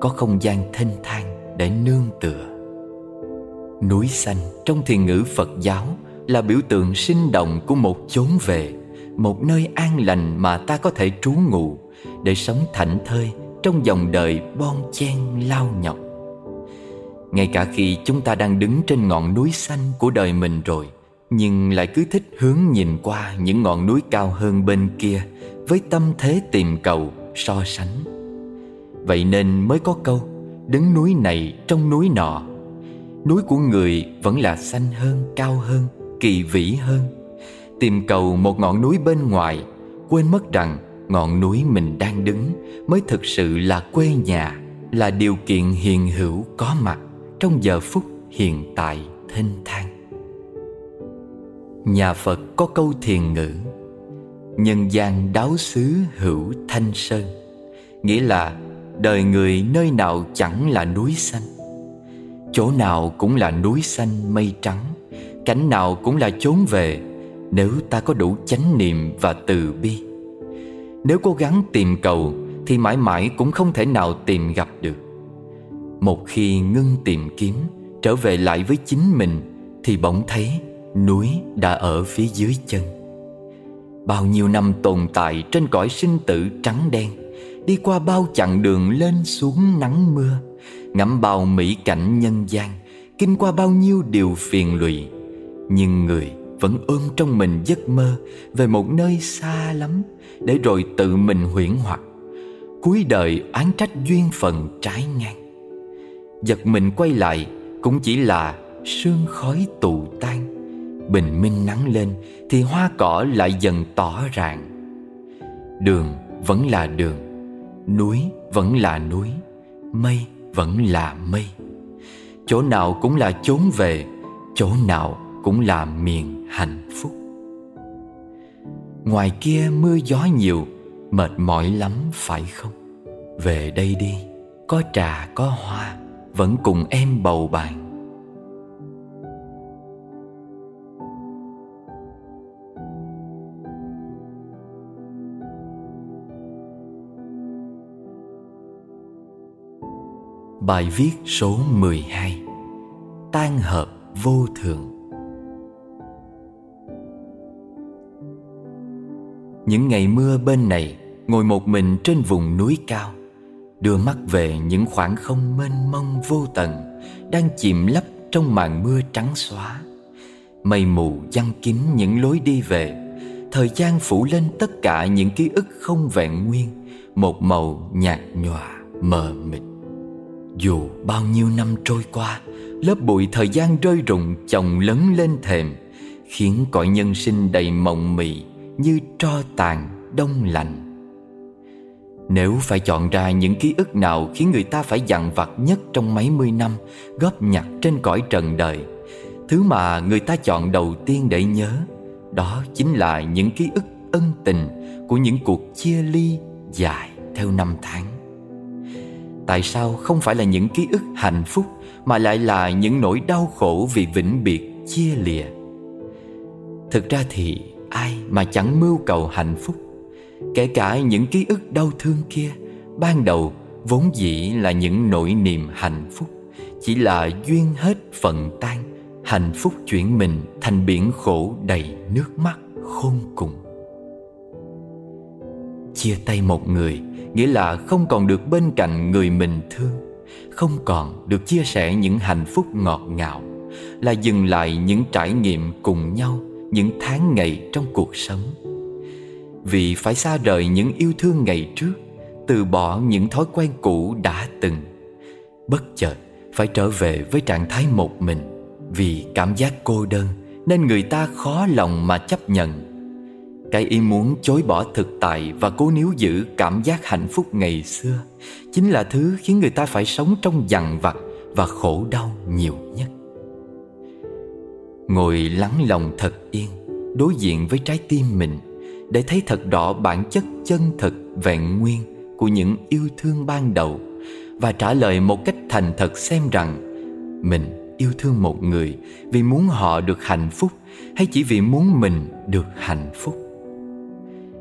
có không gian thênh thang để nương tựa. Núi xanh trong thiền ngữ phật giáo là biểu tượng sinh động của một chốn về một nơi an lành mà ta có thể trú ngụ để sống thảnh thơi trong dòng đời bon chen lao nhọc. Ngay cả khi chúng ta đang đứng trên ngọn núi xanh của đời mình rồi nhưng lại cứ thích hướng nhìn qua những ngọn núi cao hơn bên kia Với tâm thế tìm cầu, so sánh. Vậy nên mới có câu Đứng núi này trong núi nọ Núi của người vẫn là xanh hơn, cao hơn, kỳ vĩ hơn. Tìm cầu một ngọn núi bên ngoài Quên mất rằng ngọn núi mình đang đứng Mới thực sự là quê nhà Là điều kiện hiền hữu có mặt trong giờ phút hiện tại thênh thang nhà phật có câu thiền ngữ, nhân gian đáo xứ hữu thanh sơn. Nghĩa là đời người nơi nào chẳng là núi xanh, chỗ nào cũng là núi xanh mây trắng, cảnh nào cũng là chốn về nếu ta có đủ chánh niệm và từ bi. Nếu cố gắng tìm cầu thì mãi mãi cũng không thể nào tìm gặp được. Một khi ngưng tìm kiếm, Trở về lại với chính mình Thì bỗng thấy núi đã ở phía dưới chân. Bao nhiêu năm tồn tại trên cõi sinh tử trắng đen, Đi qua bao chặng đường lên xuống nắng mưa, Ngắm bao mỹ cảnh nhân gian, Kinh qua bao nhiêu điều phiền lụy. Nhưng người vẫn ôm trong mình giấc mơ Về một nơi xa lắm Để rồi tự mình huyễn hoặc, cuối đời oán trách duyên phận trái ngang. Giật mình quay lại Cũng chỉ là sương khói tụ tan. Bình minh nắng lên, Thì hoa cỏ lại dần tỏ ràng Đường vẫn là đường, Núi vẫn là núi, Mây vẫn là mây. Chỗ nào cũng là chốn về, Chỗ nào cũng là miền hạnh phúc. Ngoài kia mưa gió nhiều, Mệt mỏi lắm phải không? Về đây đi, Có trà có hoa, Vẫn cùng em bầu bạn. Bài viết số 12 Tan hợp vô thường. Những ngày mưa bên này, Ngồi một mình trên vùng núi cao, Đưa mắt về những khoảng không mênh mông vô tận Đang chìm lấp trong màn mưa trắng xóa. Mây mù giăng kín những lối đi về. Thời gian phủ lên tất cả những ký ức không vẹn nguyên, Một màu nhạt nhòa, mờ mịt dù bao nhiêu năm trôi qua, Lớp bụi thời gian rơi rụng chồng lớn lên thềm, Khiến cõi nhân sinh đầy mộng mị Như tro tàn, đông lạnh. Nếu phải chọn ra những ký ức nào Khiến người ta phải dằn vặt nhất trong mấy mươi năm Góp nhặt trên cõi trần đời, Thứ mà người ta chọn đầu tiên để nhớ, Đó chính là những ký ức ân tình Của những cuộc chia ly dài theo năm tháng. Tại sao không phải là những ký ức hạnh phúc, Mà lại là những nỗi đau khổ vì vĩnh biệt chia lìa? Thực ra thì ai mà chẳng mưu cầu hạnh phúc? Kể cả những ký ức đau thương kia, Ban đầu vốn dĩ là những nỗi niềm hạnh phúc, Chỉ là duyên hết phận tan, Hạnh phúc chuyển mình thành biển khổ đầy nước mắt khôn cùng. Chia tay một người Nghĩa là không còn được bên cạnh người mình thương, Không còn được chia sẻ những hạnh phúc ngọt ngào, Là dừng lại những trải nghiệm cùng nhau, Những tháng ngày trong cuộc sống. Vì phải xa rời những yêu thương ngày trước, Từ bỏ những thói quen cũ đã từng. Bất chợt, phải trở về với trạng thái một mình. Vì cảm giác cô đơn, Nên người ta khó lòng mà chấp nhận cái ý muốn chối bỏ thực tại và cố níu giữ cảm giác hạnh phúc ngày xưa Chính là thứ khiến người ta phải sống trong dằn vặt và khổ đau nhiều nhất. Ngồi lắng lòng thật yên, Đối diện với trái tim mình, Để thấy thật rõ bản chất chân thực, vẹn nguyên Của những yêu thương ban đầu Và trả lời một cách thành thật xem rằng Mình yêu thương một người Vì muốn họ được hạnh phúc Hay chỉ vì muốn mình được hạnh phúc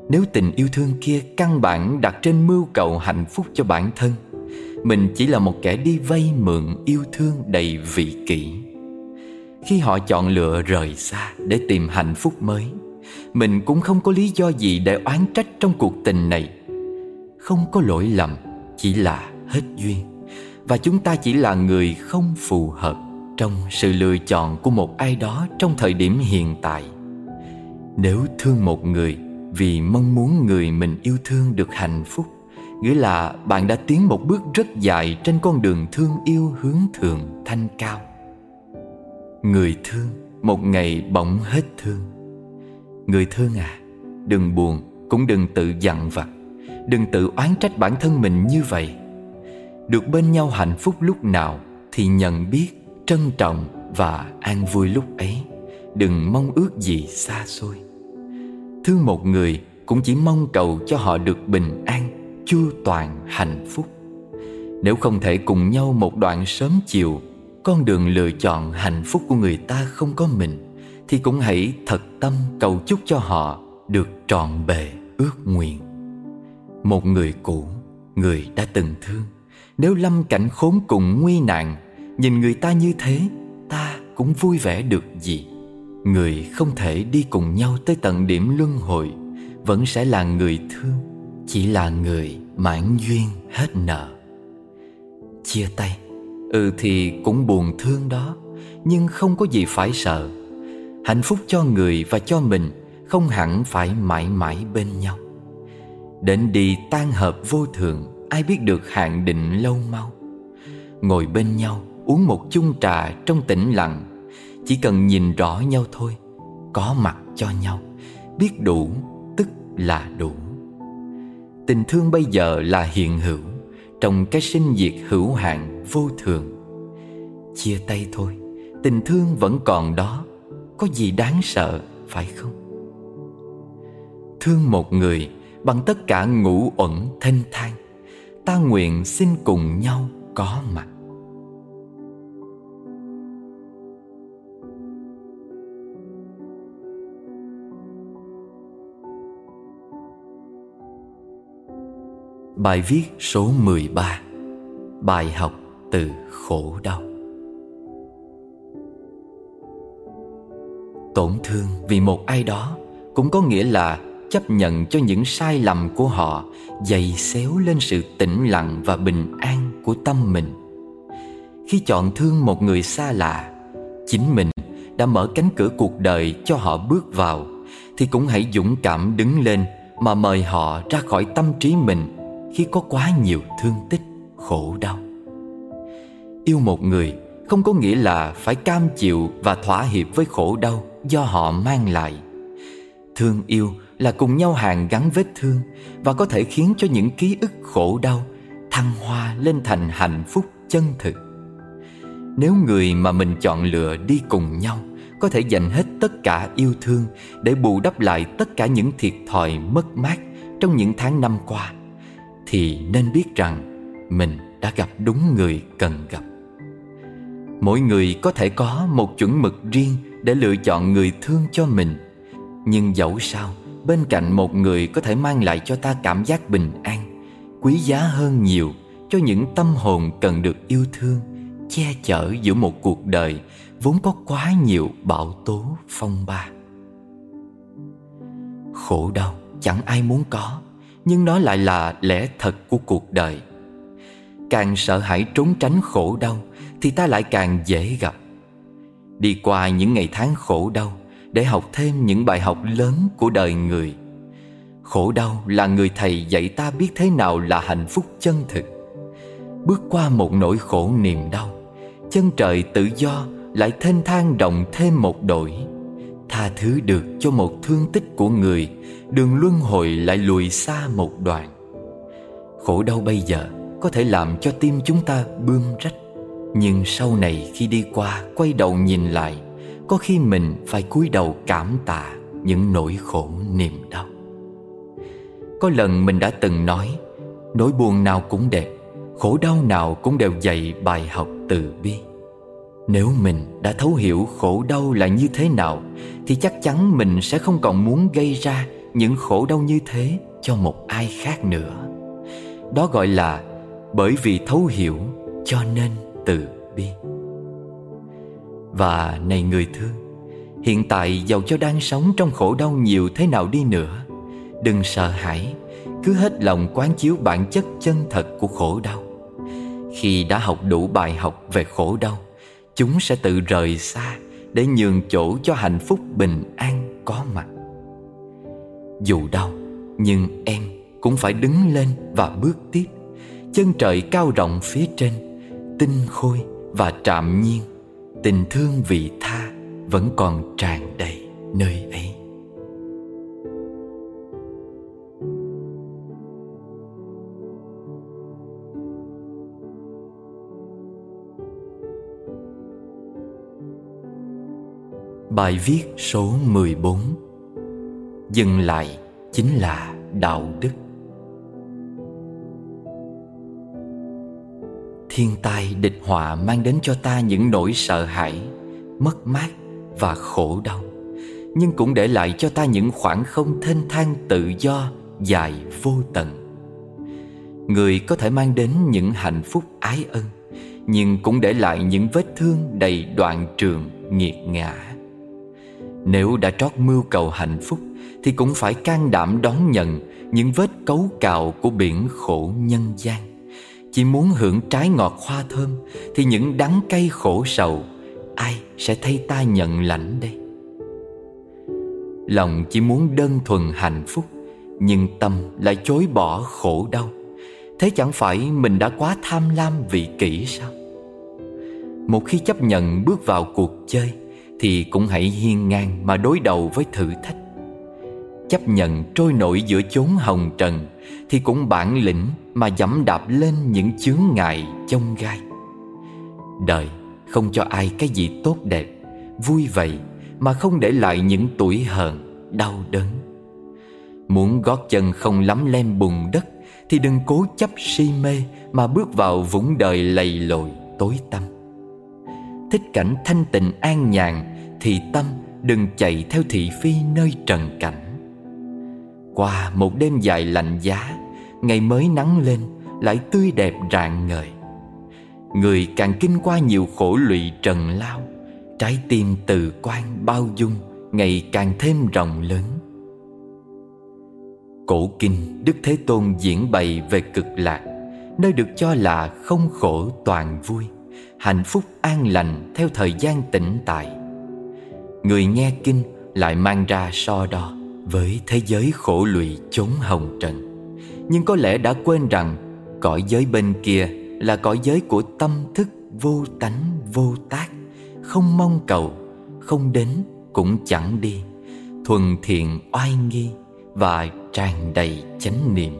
nếu tình yêu thương kia căn bản đặt trên mưu cầu hạnh phúc cho bản thân Mình chỉ là một kẻ đi vay mượn yêu thương đầy vị kỷ. Khi họ chọn lựa rời xa để tìm hạnh phúc mới Mình cũng không có lý do gì để oán trách trong cuộc tình này. Không có lỗi lầm, chỉ là hết duyên Và chúng ta chỉ là người không phù hợp Trong sự lựa chọn của một ai đó trong thời điểm hiện tại. Nếu thương một người vì mong muốn người mình yêu thương được hạnh phúc. Nghĩa là bạn đã tiến một bước rất dài trên con đường thương yêu hướng thường thanh cao. Người thương, một ngày bỗng hết thương. Người thương à đừng buồn, cũng đừng tự dằn vặt. Đừng tự oán trách bản thân mình như vậy. Được bên nhau hạnh phúc lúc nào thì nhận biết trân trọng và an vui lúc ấy. Đừng mong ước gì xa xôi thương một người cũng chỉ mong cầu cho họ được bình an, chu toàn, hạnh phúc. Nếu không thể cùng nhau một đoạn sớm chiều, con đường lựa chọn hạnh phúc của người ta không có mình, thì cũng hãy thật tâm cầu chúc cho họ được trọn bề ước nguyện. Một người cũ, người đã từng thương. Nếu lâm cảnh khốn cùng nguy nạn, nhìn người ta như thế, ta cũng vui vẻ được gì? Người không thể đi cùng nhau tới tận điểm luân hồi, Vẫn sẽ là người thương, Chỉ là người mãn duyên hết nợ. Chia tay Ừ thì cũng buồn thương đó, Nhưng không có gì phải sợ. Hạnh phúc cho người và cho mình Không hẳn phải mãi mãi bên nhau. Đến đi tan hợp vô thường, Ai biết được hạn định lâu mau. Ngồi bên nhau, Uống một chung trà trong tĩnh lặng chỉ cần nhìn rõ nhau thôi, Có mặt cho nhau. Biết đủ, tức là đủ. Tình thương bây giờ là hiện hữu, Trong cái sinh diệt hữu hạn vô thường. Chia tay thôi, Tình thương vẫn còn đó, Có gì đáng sợ, phải không? Thương một người Bằng tất cả ngũ uẩn thanh thang, Ta nguyện xin cùng nhau có mặt. Bài viết số 13 Bài học từ khổ đau. Tổn thương vì một ai đó Cũng có nghĩa là chấp nhận cho những sai lầm của họ, Dày xéo lên sự tĩnh lặng và bình an của tâm mình. Khi chọn thương một người xa lạ, Chính mình đã mở cánh cửa cuộc đời cho họ bước vào, Thì cũng hãy dũng cảm đứng lên Mà mời họ ra khỏi tâm trí mình khi có quá nhiều thương tích, khổ đau. Yêu một người không có nghĩa là phải cam chịu và thỏa hiệp với khổ đau do họ mang lại. Thương yêu là cùng nhau hàng gắn vết thương và có thể khiến cho những ký ức khổ đau thăng hoa lên thành hạnh phúc chân thực. Nếu người mà mình chọn lựa đi cùng nhau có thể dành hết tất cả yêu thương để bù đắp lại tất cả những thiệt thòi mất mát trong những tháng năm qua thì nên biết rằng mình đã gặp đúng người cần gặp. Mỗi người có thể có một chuẩn mực riêng để lựa chọn người thương cho mình. Nhưng dẫu sao, bên cạnh một người có thể mang lại cho ta cảm giác bình an, quý giá hơn nhiều cho những tâm hồn cần được yêu thương, che chở giữa một cuộc đời vốn có quá nhiều bão tố phong ba. Khổ đau chẳng ai muốn có nhưng nó lại là lẽ thật của cuộc đời. Càng sợ hãi trốn tránh khổ đau, thì ta lại càng dễ gặp. Đi qua những ngày tháng khổ đau, để học thêm những bài học lớn của đời người. Khổ đau là người thầy dạy ta biết thế nào là hạnh phúc chân thực. Bước qua một nỗi khổ niềm đau, chân trời tự do lại thênh thang đồng thêm một đổi tha thứ được cho một thương tích của người đường luân hồi lại lùi xa một đoạn. Khổ đau bây giờ có thể làm cho tim chúng ta bươm rách, nhưng sau này khi đi qua quay đầu nhìn lại, có khi mình phải cúi đầu cảm tạ những nỗi khổ niềm đau. Có lần mình đã từng nói, nỗi buồn nào cũng đẹp, khổ đau nào cũng đều dạy bài học từ bi nếu mình đã thấu hiểu khổ đau là như thế nào, Thì chắc chắn mình sẽ không còn muốn gây ra những khổ đau như thế cho một ai khác nữa. Đó gọi là bởi vì thấu hiểu cho nên từ bi. Và này người thương, Hiện tại dầu cho đang sống trong khổ đau nhiều thế nào đi nữa, Đừng sợ hãi, Cứ hết lòng quán chiếu bản chất chân thật của khổ đau. Khi đã học đủ bài học về khổ đau Chúng sẽ tự rời xa Để nhường chỗ cho hạnh phúc bình an có mặt. Dù đau, Nhưng em cũng phải đứng lên và bước tiếp. Chân trời cao rộng phía trên, Tinh khôi và trạm nhiên, Tình thương vị tha Vẫn còn tràn đầy nơi ấy. Bài viết số 14 Dừng lại chính là đạo đức. Thiên tai, địch họa mang đến cho ta những nỗi sợ hãi, Mất mát và khổ đau, Nhưng cũng để lại cho ta những khoảng không thênh thang tự do, dài vô tận. Người có thể mang đến những hạnh phúc ái ân, Nhưng cũng để lại những vết thương đầy đoạn trường nghiệt ngã. Nếu đã trót mưu cầu hạnh phúc, Thì cũng phải can đảm đón nhận Những vết cấu cào của biển khổ nhân gian. Chỉ muốn hưởng trái ngọt hoa thơm, Thì những đắng cay khổ sầu, Ai sẽ thay ta nhận lãnh đây? Lòng chỉ muốn đơn thuần hạnh phúc, Nhưng tâm lại chối bỏ khổ đau. Thế chẳng phải mình đã quá tham lam vị kỷ sao? Một khi chấp nhận bước vào cuộc chơi thì cũng hãy hiên ngang mà đối đầu với thử thách. Chấp nhận trôi nổi giữa chốn hồng trần Thì cũng bản lĩnh mà dẫm đạp lên những chướng ngại chông gai. Đời không cho ai cái gì tốt đẹp Vui vậy mà không để lại những tuổi hờn, đau đớn. Muốn gót chân không lắm lem bùn đất Thì đừng cố chấp si mê Mà bước vào vũng đời lầy lội tối tăm. Thích cảnh thanh tịnh an nhàn, Thì tâm đừng chạy theo thị phi nơi trần cảnh. Qua một đêm dài lạnh giá, Ngày mới nắng lên, Lại tươi đẹp rạng ngời. Người càng kinh qua nhiều khổ lụy trần lao, Trái tim từ quan bao dung Ngày càng thêm rộng lớn. Cổ kinh Đức Thế Tôn diễn bày về cực lạc, Nơi được cho là không khổ toàn vui. Hạnh phúc an lành theo thời gian tĩnh tại. Người nghe kinh lại mang ra so đo Với thế giới khổ lụy chốn hồng trần. Nhưng có lẽ đã quên rằng Cõi giới bên kia là cõi giới của tâm thức vô tánh vô tác. Không mong cầu, không đến cũng chẳng đi. Thuần thiện oai nghi và tràn đầy chánh niệm.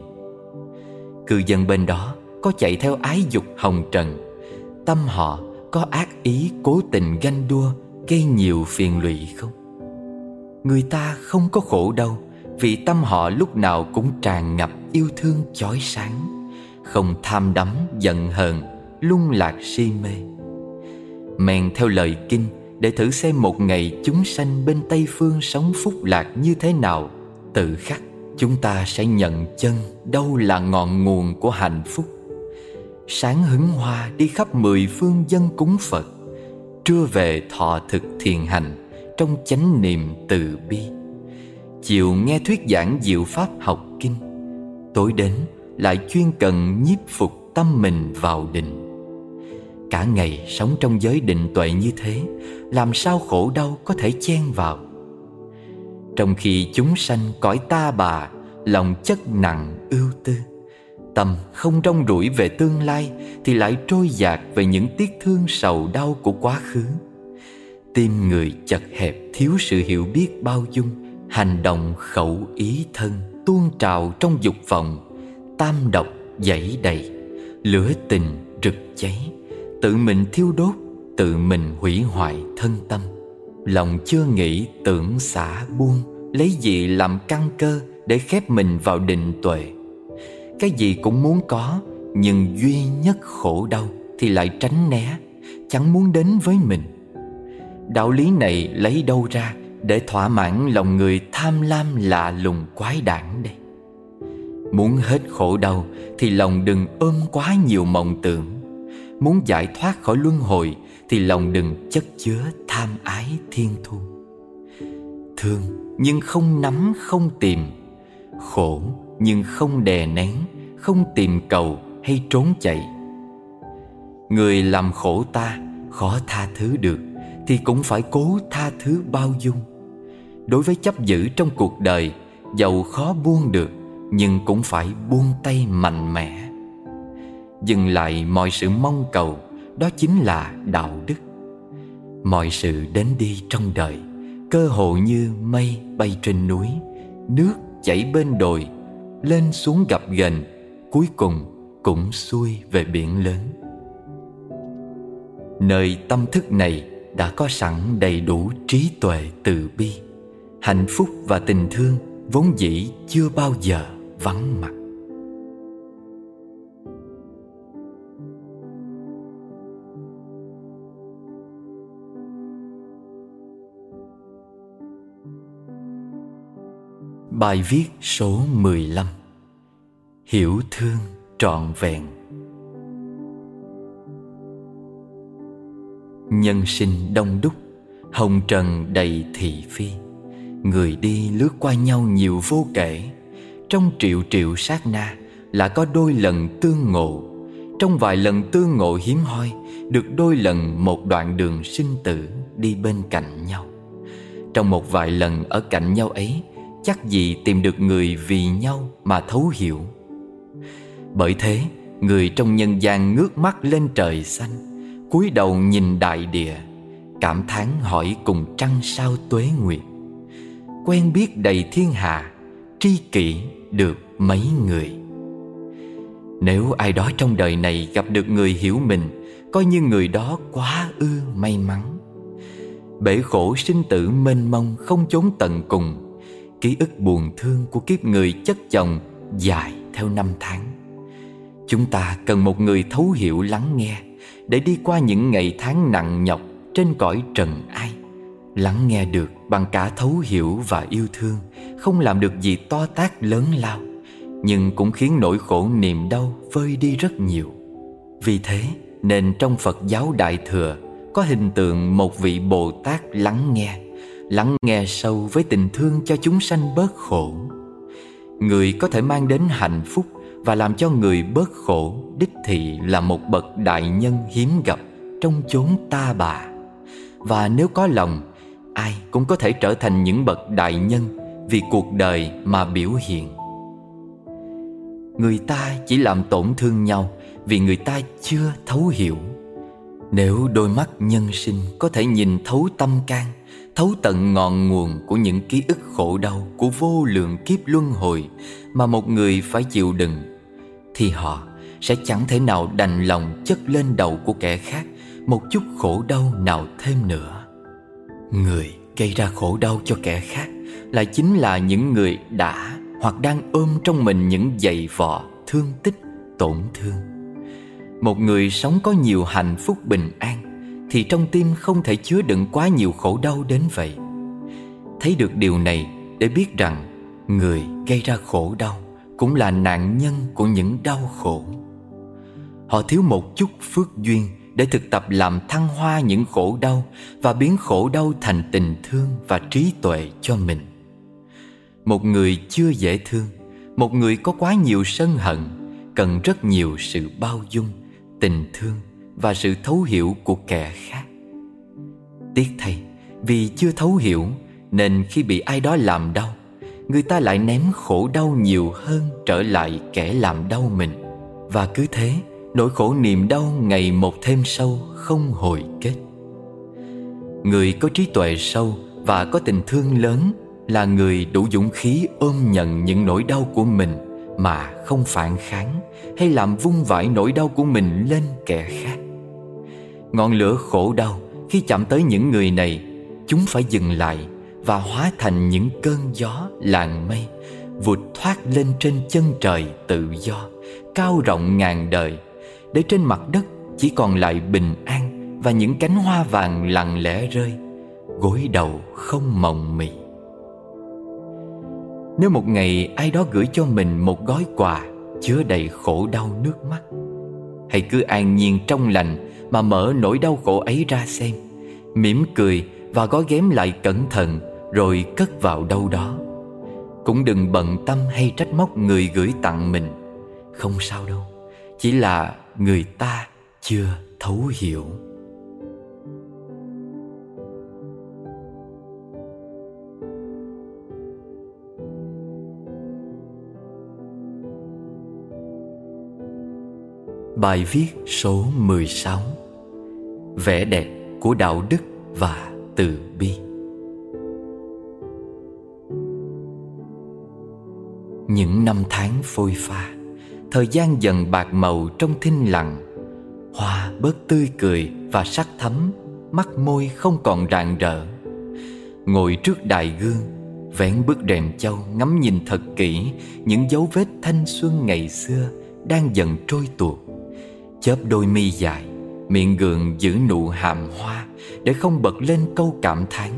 Cư dân bên đó có chạy theo ái dục hồng trần Tâm họ có ác ý cố tình ganh đua, Gây nhiều phiền lụy không? Người ta không có khổ đâu, Vì tâm họ lúc nào cũng tràn ngập yêu thương chói sáng, Không tham đắm giận hờn Lung lạc si mê Men theo lời kinh, Để thử xem một ngày chúng sanh bên Tây Phương sống phúc lạc như thế nào, Tự khắc chúng ta sẽ nhận chân đâu là ngọn nguồn của hạnh phúc Sáng hứng hoa đi khắp mười phương dân cúng Phật. Trưa về thọ thực thiền hành, Trong chánh niệm từ bi. Chiều nghe thuyết giảng diệu pháp học kinh, Tối đến lại chuyên cần nhiếp phục tâm mình vào định. Cả ngày sống trong giới định tuệ như thế, Làm sao khổ đau có thể chen vào? Trong khi chúng sanh cõi ta bà, Lòng chất nặng ưu tư Tâm không rong ruổi về tương lai Thì lại trôi dạt về những tiếc thương sầu đau của quá khứ. Tim người chật hẹp thiếu sự hiểu biết bao dung, Hành động khẩu ý thân Tuôn trào trong dục vọng, Tam độc dẫy đầy, Lửa tình rực cháy. Tự mình thiêu đốt, Tự mình hủy hoại thân tâm. Lòng chưa nghĩ tưởng xả buông, Lấy gì làm căn cơ Để khép mình vào định tuệ? Cái gì cũng muốn có, Nhưng duy nhất khổ đau Thì lại tránh né, Chẳng muốn đến với mình. Đạo lý này lấy đâu ra Để thỏa mãn lòng người tham lam lạ lùng quái đản đây? Muốn hết khổ đau Thì lòng đừng ôm quá nhiều mộng tưởng. Muốn giải thoát khỏi luân hồi Thì lòng đừng chất chứa tham ái thiên thu. Thương nhưng không nắm, không tìm. Khổ nhưng không đè nén, Không tìm cầu hay trốn chạy. Người làm khổ ta, khó tha thứ được, Thì cũng phải cố tha thứ bao dung. Đối với chấp giữ trong cuộc đời Dầu khó buông được, Nhưng cũng phải buông tay mạnh mẽ. Dừng lại mọi sự mong cầu, Đó chính là đạo đức. Mọi sự đến đi trong đời, Cơ hồ như mây bay trên núi, Nước chảy bên đồi lên xuống gặp gần Cuối cùng cũng xuôi về biển lớn. Nơi tâm thức này đã có sẵn đầy đủ trí tuệ từ bi, Hạnh phúc và tình thương vốn dĩ chưa bao giờ vắng mặt. Bài viết số 15 Hiểu thương trọn vẹn. Nhân sinh đông đúc, Hồng trần đầy thị phi. Người đi lướt qua nhau nhiều vô kể. Trong triệu triệu sát na Là có đôi lần tương ngộ. Trong vài lần tương ngộ hiếm hoi, Được đôi lần một đoạn đường sinh tử Đi bên cạnh nhau. Trong một vài lần ở cạnh nhau ấy Chắc gì tìm được người vì nhau mà thấu hiểu. Bởi thế, Người trong nhân gian ngước mắt lên trời xanh, cúi đầu nhìn đại địa, Cảm thán hỏi cùng trăng sao tuế nguyệt. Quen biết đầy thiên hạ, Tri kỷ được mấy người. Nếu ai đó trong đời này gặp được người hiểu mình, Coi như người đó quá ư may mắn. Bể khổ sinh tử mênh mông không chốn tận cùng Ký ức buồn thương của kiếp người chất chồng dài theo năm tháng. Chúng ta cần một người thấu hiểu lắng nghe Để đi qua những ngày tháng nặng nhọc trên cõi trần ai. Lắng nghe được bằng cả thấu hiểu và yêu thương Không làm được gì to tác lớn lao, Nhưng cũng khiến nỗi khổ niềm đau vơi đi rất nhiều. Vì thế, nên trong Phật giáo Đại Thừa Có hình tượng một vị Bồ Tát lắng nghe. Lắng nghe sâu với tình thương cho chúng sanh bớt khổ. Người có thể mang đến hạnh phúc Và làm cho người bớt khổ, Đích thị là một bậc đại nhân hiếm gặp Trong chốn ta bà. Và nếu có lòng, Ai cũng có thể trở thành những bậc đại nhân Vì cuộc đời mà biểu hiện. Người ta chỉ làm tổn thương nhau Vì người ta chưa thấu hiểu. Nếu đôi mắt nhân sinh có thể nhìn thấu tâm can Thấu tận ngọn nguồn của những ký ức khổ đau Của vô lượng kiếp luân hồi Mà một người phải chịu đựng Thì họ sẽ chẳng thể nào đành lòng chất lên đầu của kẻ khác một chút khổ đau nào thêm nữa. Người gây ra khổ đau cho kẻ khác Là chính là những người đã hoặc đang ôm trong mình những dày vò, thương tích, tổn thương. Một người sống có nhiều hạnh phúc bình an thì trong tim không thể chứa đựng quá nhiều khổ đau đến vậy Thấy được điều này để biết rằng Người gây ra khổ đau cũng là nạn nhân của những đau khổ Họ thiếu một chút phước duyên để thực tập làm thăng hoa những khổ đau và biến khổ đau thành tình thương và trí tuệ cho mình. Một người chưa dễ thương, một người có quá nhiều sân hận, cần rất nhiều sự bao dung, tình thương và sự thấu hiểu của kẻ khác. Tiếc thay, vì chưa thấu hiểu nên khi bị ai đó làm đau, người ta lại ném khổ đau nhiều hơn trở lại kẻ làm đau mình. Và cứ thế, Nỗi khổ niềm đau ngày một thêm sâu không hồi kết Người có trí tuệ sâu và có tình thương lớn Là người đủ dũng khí ôm nhận những nỗi đau của mình Mà không phản kháng Hay làm vung vãi nỗi đau của mình lên kẻ khác Ngọn lửa khổ đau khi chạm tới những người này Chúng phải dừng lại Và hóa thành những cơn gió làng mây Vụt thoát lên trên chân trời tự do Cao rộng ngàn đời để trên mặt đất chỉ còn lại bình an và những cánh hoa vàng lặng lẽ rơi, gối đầu không mộng mị. Nếu một ngày ai đó gửi cho mình một gói quà chứa đầy khổ đau nước mắt, hãy cứ an nhiên trong lành mà mở nỗi đau khổ ấy ra xem, mỉm cười và gói ghém lại cẩn thận rồi cất vào đâu đó. Cũng đừng bận tâm hay trách móc người gửi tặng mình, không sao đâu, chỉ là người ta chưa thấu hiểu. Bài viết số 16 Vẻ đẹp của đạo đức và từ bi. Những năm tháng phôi pha, Thời gian dần bạc màu trong thinh lặng. Hoa bớt tươi cười và sắc thấm Mắt môi không còn rạng rỡ. Ngồi trước đại gương, Vén bức rèm châu ngắm nhìn thật kỹ Những dấu vết thanh xuân ngày xưa Đang dần trôi tuột. Chớp đôi mi dài, Miệng gượng giữ nụ hàm hoa Để không bật lên câu cảm thán.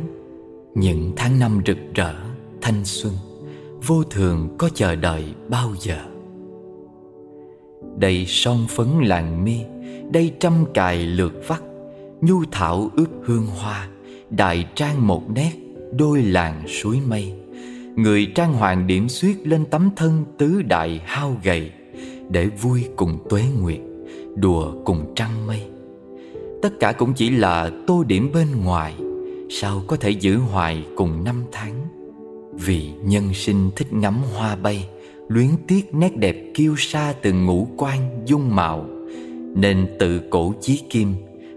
Những tháng năm rực rỡ, Thanh xuân, Vô thường có chờ đợi bao giờ? Đây son phấn làng mi, Đây trăm cài lượt vắt, Nhu thảo ướp hương hoa Đại trang một nét Đôi làng suối mây. Người trang hoàng điểm xuyết lên tấm thân tứ đại hao gầy Để vui cùng tuế nguyệt. Đùa cùng trăng mây. Tất cả cũng chỉ là tô điểm bên ngoài, Sao có thể giữ hoài cùng năm tháng? Vì nhân sinh thích ngắm hoa bay, Luyến tiếc nét đẹp kiêu sa từ ngũ quan dung mạo. Nên tự cổ chí kim,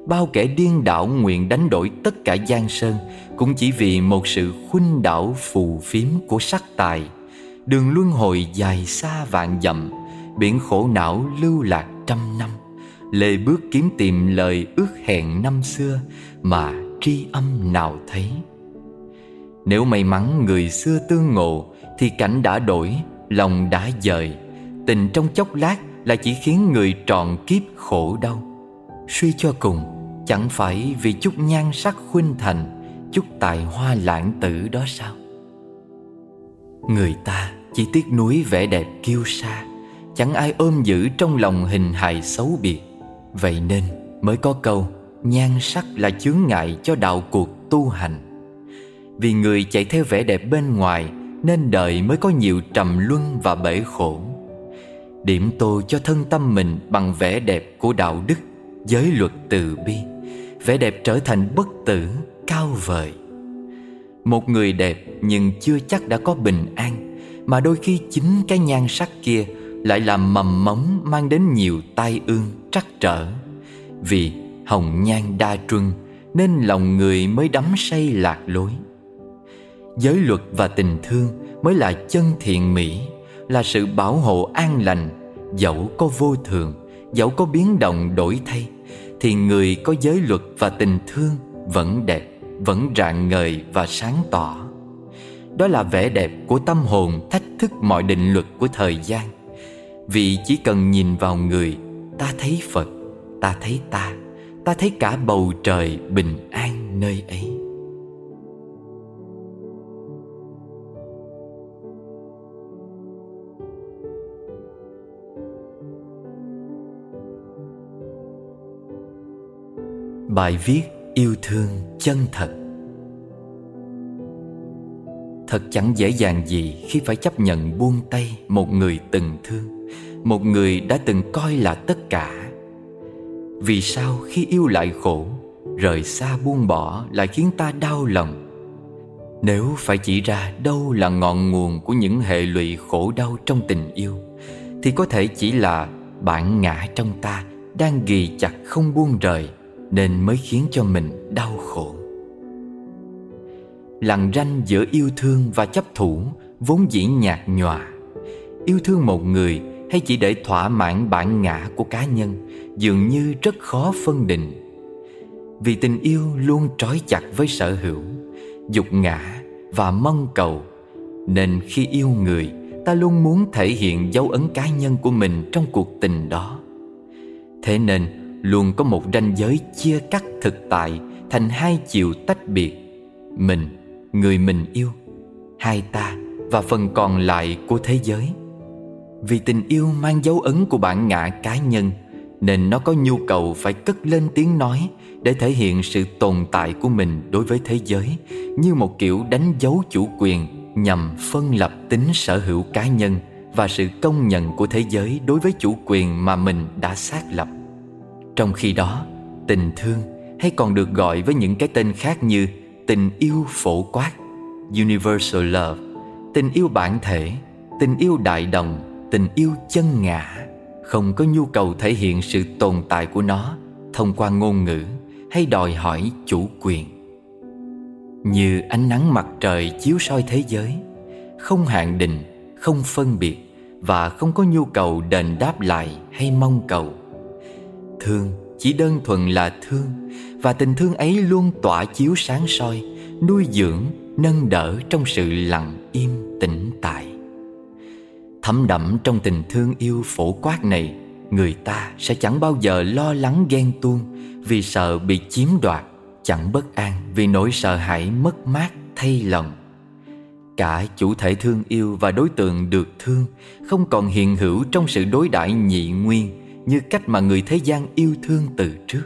Bao kẻ điên đảo nguyện đánh đổi tất cả giang sơn, Cũng chỉ vì một sự khuynh đảo phù phiếm của sắc tài. Đường luân hồi dài xa vạn dặm, Biển khổ não lưu lạc trăm năm. Lê bước kiếm tìm lời ước hẹn năm xưa Mà tri âm nào thấy. Nếu may mắn người xưa tương ngộ Thì cảnh đã đổi, lòng đã dời. Tình trong chốc lát là chỉ khiến người trọn kiếp khổ đau. Suy cho cùng Chẳng phải vì chút nhan sắc khuynh thành Chút tài hoa lãng tử đó sao? Người ta chỉ tiếc núi vẻ đẹp kiêu sa Chẳng ai ôm giữ trong lòng hình hài xấu biệt. Vậy nên mới có câu Nhan sắc là chướng ngại cho đạo cuộc tu hành. Vì người chạy theo vẻ đẹp bên ngoài Nên đời mới có nhiều trầm luân và bể khổ. Điểm tô cho thân tâm mình bằng vẻ đẹp của đạo đức Giới luật từ bi Vẻ đẹp trở thành bất tử, cao vời. Một người đẹp nhưng chưa chắc đã có bình an Mà đôi khi chính cái nhan sắc kia Lại làm mầm móng mang đến nhiều tai ương, trắc trở. Vì hồng nhan đa truân Nên lòng người mới đắm say lạc lối. Giới luật và tình thương mới là chân thiện mỹ Là sự bảo hộ an lành. Dẫu có vô thường Dẫu có biến động đổi thay Thì người có giới luật và tình thương Vẫn đẹp, vẫn rạng ngời và sáng tỏ. Đó là vẻ đẹp của tâm hồn thách thức mọi định luật của thời gian. Vì chỉ cần nhìn vào người Ta thấy Phật, ta thấy ta Ta thấy cả bầu trời bình an nơi ấy. Bài viết yêu thương chân thật. Thật chẳng dễ dàng gì khi phải chấp nhận buông tay một người từng thương. Một người đã từng coi là tất cả. Vì sao khi yêu lại khổ, Rời xa buông bỏ lại khiến ta đau lòng? Nếu phải chỉ ra đâu là ngọn nguồn của những hệ lụy khổ đau trong tình yêu, Thì có thể chỉ là bản ngã trong ta đang ghì chặt không buông rời nên mới khiến cho mình đau khổ. Lằn ranh giữa yêu thương và chấp thủ vốn dĩ nhạt nhòa. Yêu thương một người hay chỉ để thỏa mãn bản ngã của cá nhân, dường như rất khó phân định. Vì tình yêu luôn trói chặt với sở hữu, dục ngã và mong cầu, nên khi yêu người, ta luôn muốn thể hiện dấu ấn cá nhân của mình trong cuộc tình đó. Thế nên, luôn có một ranh giới chia cắt thực tại thành hai chiều tách biệt, mình, người mình yêu, hai ta và phần còn lại của thế giới vì tình yêu mang dấu ấn của bản ngã cá nhân nên nó có nhu cầu phải cất lên tiếng nói để thể hiện sự tồn tại của mình đối với thế giới như một kiểu đánh dấu chủ quyền nhằm phân lập tính sở hữu cá nhân và sự công nhận của thế giới đối với chủ quyền mà mình đã xác lập. Trong khi đó, tình thương hay còn được gọi với những cái tên khác như tình yêu phổ quát, universal love, tình yêu bản thể, tình yêu đại đồng, tình yêu chân ngã, không có nhu cầu thể hiện sự tồn tại của nó thông qua ngôn ngữ hay đòi hỏi chủ quyền. Như ánh nắng mặt trời chiếu soi thế giới, không hạn định, không phân biệt và không có nhu cầu đền đáp lại hay mong cầu Thương chỉ đơn thuần là thương Và tình thương ấy luôn tỏa chiếu sáng soi Nuôi dưỡng, nâng đỡ trong sự lặng im tĩnh tại Thấm đậm trong tình thương yêu phổ quát này Người ta sẽ chẳng bao giờ lo lắng ghen tuông Vì sợ bị chiếm đoạt Chẳng bất an vì nỗi sợ hãi mất mát thay lòng Cả chủ thể thương yêu và đối tượng được thương Không còn hiện hữu trong sự đối đãi nhị nguyên như cách mà người thế gian yêu thương từ trước.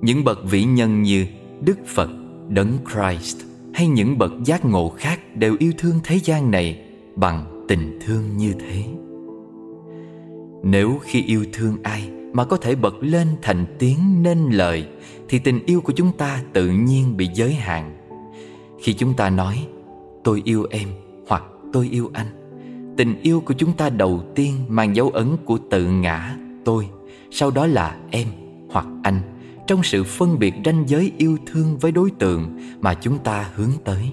Những bậc vĩ nhân như Đức Phật, Đấng Christ hay những bậc giác ngộ khác đều yêu thương thế gian này bằng tình thương như thế. Nếu khi yêu thương ai mà có thể bật lên thành tiếng nên lời thì tình yêu của chúng ta tự nhiên bị giới hạn. Khi chúng ta nói tôi yêu em hoặc tôi yêu anh, tình yêu của chúng ta đầu tiên mang dấu ấn của tự ngã tôi, sau đó là em hoặc anh trong sự phân biệt ranh giới yêu thương với đối tượng mà chúng ta hướng tới.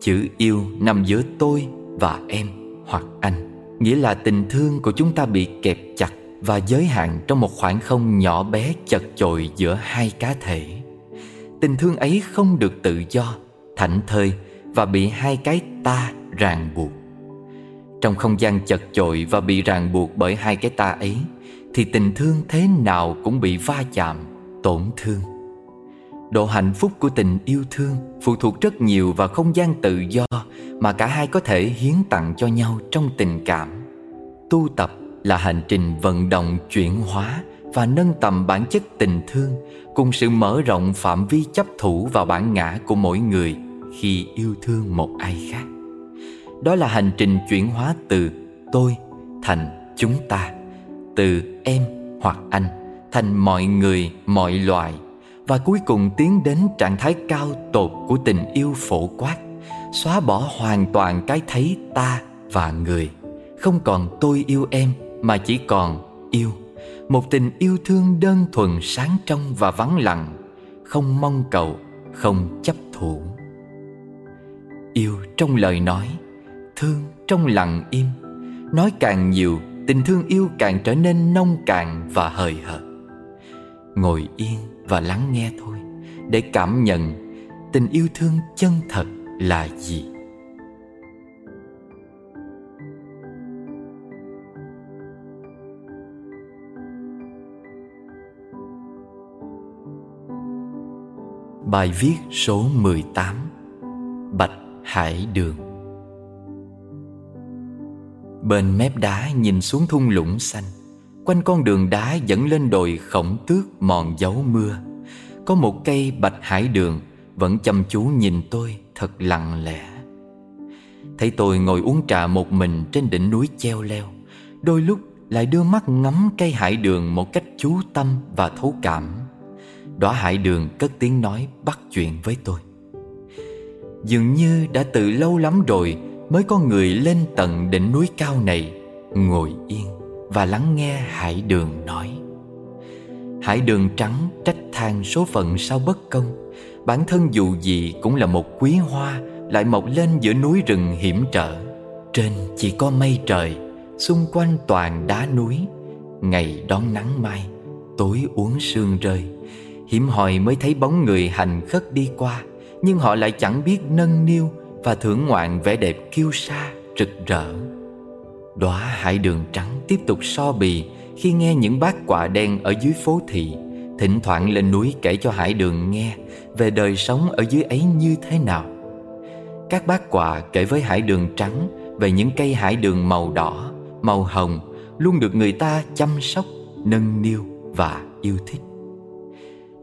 Chữ yêu nằm giữa tôi và em hoặc anh, nghĩa là tình thương của chúng ta bị kẹp chặt và giới hạn trong một khoảng không nhỏ bé chật chội giữa hai cá thể. Tình thương ấy không được tự do, thảnh thơi và bị hai cái ta ràng buộc. Trong không gian chật chội và bị ràng buộc bởi hai cái ta ấy, thì tình thương thế nào cũng bị va chạm, tổn thương. Độ hạnh phúc của tình yêu thương phụ thuộc rất nhiều vào không gian tự do mà cả hai có thể hiến tặng cho nhau trong tình cảm. Tu tập là hành trình vận động chuyển hóa và nâng tầm bản chất tình thương cùng sự mở rộng phạm vi chấp thủ vào bản ngã của mỗi người khi yêu thương một ai khác. Đó là hành trình chuyển hóa từ tôi thành chúng ta, từ em hoặc anh thành mọi người, mọi loài và cuối cùng tiến đến trạng thái cao tột của tình yêu phổ quát, xóa bỏ hoàn toàn cái thấy ta và người, không còn tôi yêu em mà chỉ còn yêu. Một tình yêu thương đơn thuần sáng trong và vắng lặng không mong cầu không chấp thủ. Yêu trong lời nói thương trong lặng im. Nói càng nhiều tình thương yêu càng trở nên nông cạn và hời hợt. Ngồi yên và lắng nghe thôi, để cảm nhận tình yêu thương chân thật là gì. Bài viết số 18 Bạch Hải Đường. Bên mép đá nhìn xuống thung lũng xanh Quanh con đường đá dẫn lên đồi khổng tước mòn dấu mưa. Có một cây bạch hải đường, Vẫn chăm chú nhìn tôi thật lặng lẽ. Thấy tôi ngồi uống trà một mình trên đỉnh núi treo leo, Đôi lúc lại đưa mắt ngắm cây hải đường một cách chú tâm và thấu cảm. Đóa hải đường cất tiếng nói bắt chuyện với tôi. Dường như đã từ lâu lắm rồi Mới có người lên tận đỉnh núi cao này Ngồi yên và lắng nghe hải đường nói. Hải đường trắng trách than số phận sao bất công. Bản thân dù gì cũng là một quý hoa Lại mọc lên giữa núi rừng hiểm trở. Trên chỉ có mây trời Xung quanh toàn đá núi. Ngày đón nắng mai Tối uống sương rơi. Hiểm hoi mới thấy bóng người hành khất đi qua Nhưng họ lại chẳng biết nâng niu Và thưởng ngoạn vẻ đẹp kiêu sa, rực rỡ. Đóa hải đường trắng tiếp tục so bì Khi nghe những bát quạ đen ở dưới phố thị. Thỉnh thoảng lên núi kể cho hải đường nghe Về đời sống ở dưới ấy như thế nào. Các bát quạ kể với hải đường trắng Về những cây hải đường màu đỏ, màu hồng Luôn được người ta chăm sóc, nâng niu và yêu thích.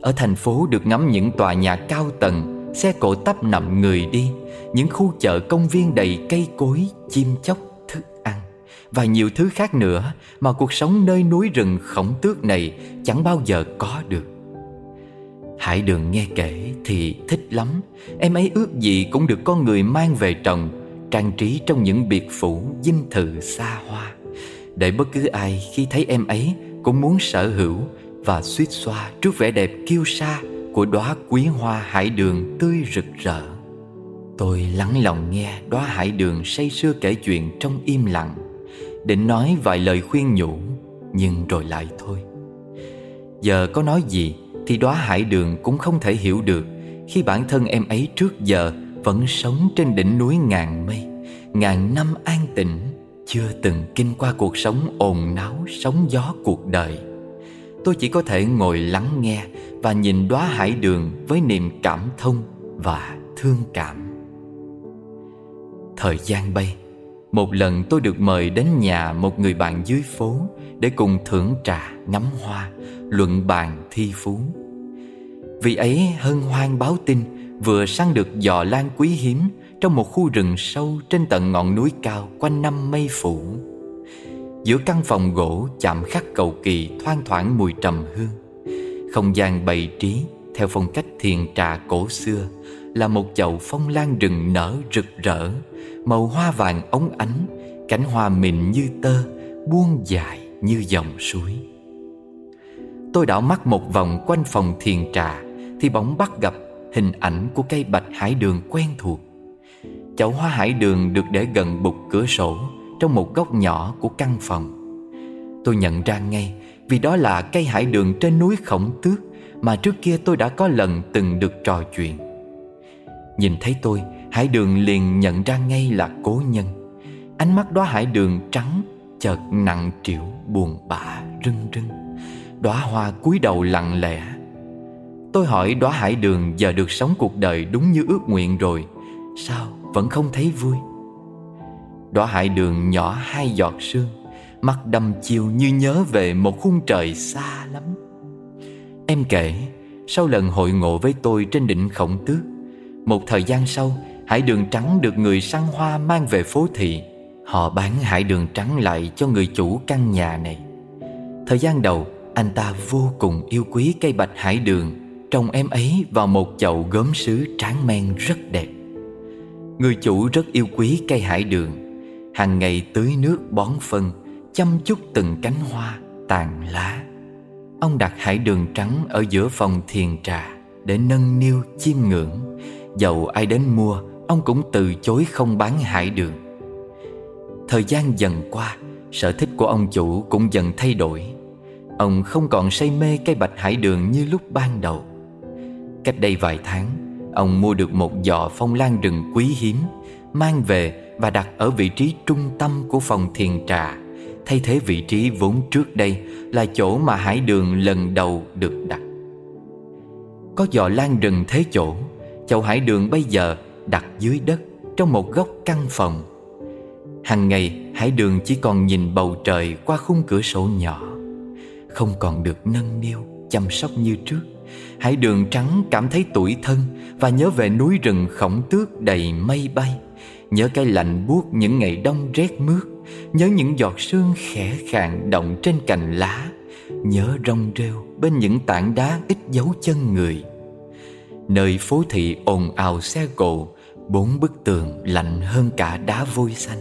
Ở thành phố được ngắm những tòa nhà cao tầng Xe cộ tấp nằm người đi Những khu chợ công viên đầy cây cối, chim chóc, và nhiều thứ khác nữa Mà cuộc sống nơi núi rừng khổng tước này Chẳng bao giờ có được. Hải đường nghe kể thì thích lắm. Em ấy ước gì cũng được con người mang về trồng Trang trí trong những biệt phủ dinh thự xa hoa. Để bất cứ ai khi thấy em ấy Cũng muốn sở hữu và suýt xoa trước vẻ đẹp kiêu sa của đóa quý hoa hải đường tươi rực rỡ. Tôi lắng lòng nghe đóa hải đường say sưa kể chuyện trong im lặng, định nói vài lời khuyên nhủ, nhưng rồi lại thôi. Giờ có nói gì thì đóa hải đường cũng không thể hiểu được khi bản thân em ấy trước giờ vẫn sống trên đỉnh núi ngàn mây, ngàn năm an tĩnh, chưa từng kinh qua cuộc sống ồn náo sóng gió cuộc đời tôi chỉ có thể ngồi lắng nghe và nhìn đóa hải đường với niềm cảm thông và thương cảm. Thời gian bay, một lần tôi được mời đến nhà một người bạn dưới phố để cùng thưởng trà, ngắm hoa, luận bàn thi phú. Vì ấy hân hoan báo tin Vừa săn được giò lan quý hiếm Trong một khu rừng sâu Trên tận ngọn núi cao quanh năm mây phủ Giữa căn phòng gỗ chạm khắc cầu kỳ Thoang thoảng mùi trầm hương Không gian bày trí Theo phong cách thiền trà cổ xưa là một chậu phong lan rừng nở rực rỡ, Màu hoa vàng ống ánh, Cánh hoa mịn như tơ, Buông dài như dòng suối. Tôi đảo mắt một vòng quanh phòng thiền trà, Thì bỗng bắt gặp hình ảnh của cây bạch hải đường quen thuộc. Chậu hoa hải đường được để gần bục cửa sổ, Trong một góc nhỏ của căn phòng. Tôi nhận ra ngay, Vì đó là cây hải đường trên núi khổng tước Mà trước kia tôi đã có lần từng được trò chuyện. Nhìn thấy tôi, Hải đường liền nhận ra ngay là cố nhân. Ánh mắt đó hải đường trắng, Chợt nặng trĩu, buồn bã, rưng rưng. Đóa hoa cúi đầu lặng lẽ. Tôi hỏi đóa hải đường, giờ được sống cuộc đời đúng như ước nguyện rồi, Sao vẫn không thấy vui? Đóa hải đường nhỏ hai giọt sương, Mắt đầm chiều như nhớ về một khung trời xa lắm. Em kể, Sau lần hội ngộ với tôi trên đỉnh khổng tước một thời gian sau Hải đường trắng được người săn hoa mang về phố thị. Họ bán hải đường trắng lại cho người chủ căn nhà này. Thời gian đầu Anh ta vô cùng yêu quý cây bạch hải đường. Trồng em ấy vào một chậu gốm sứ tráng men rất đẹp. Người chủ rất yêu quý cây hải đường. Hàng ngày tưới nước bón phân Chăm chút từng cánh hoa, tàn lá. Ông đặt hải đường trắng ở giữa phòng thiền trà Để nâng niu chiêm ngưỡng. Dầu ai đến mua, Ông cũng từ chối không bán hải đường. Thời gian dần qua, Sở thích của ông chủ cũng dần thay đổi. Ông không còn say mê cây bạch hải đường như lúc ban đầu. Cách đây vài tháng, Ông mua được một giò phong lan rừng quý hiếm, Mang về và đặt ở vị trí trung tâm của phòng thiền trà. Thay thế vị trí vốn trước đây Là chỗ mà hải đường lần đầu được đặt. Có giò lan rừng thế chỗ Chậu hải đường bây giờ đặt dưới đất Trong một góc căn phòng. Hằng ngày, Hải đường chỉ còn nhìn bầu trời qua khung cửa sổ nhỏ. Không còn được nâng niu, chăm sóc như trước. Hải đường trắng cảm thấy tuổi thân Và nhớ về núi rừng khổng tước đầy mây bay. Nhớ cái lạnh buốt những ngày đông rét mướt. Nhớ những giọt sương khẽ khàng động trên cành lá. Nhớ rong rêu bên những tảng đá ít dấu chân người. Nơi phố thị ồn ào xe cộ, Bốn bức tường lạnh hơn cả đá vôi xanh.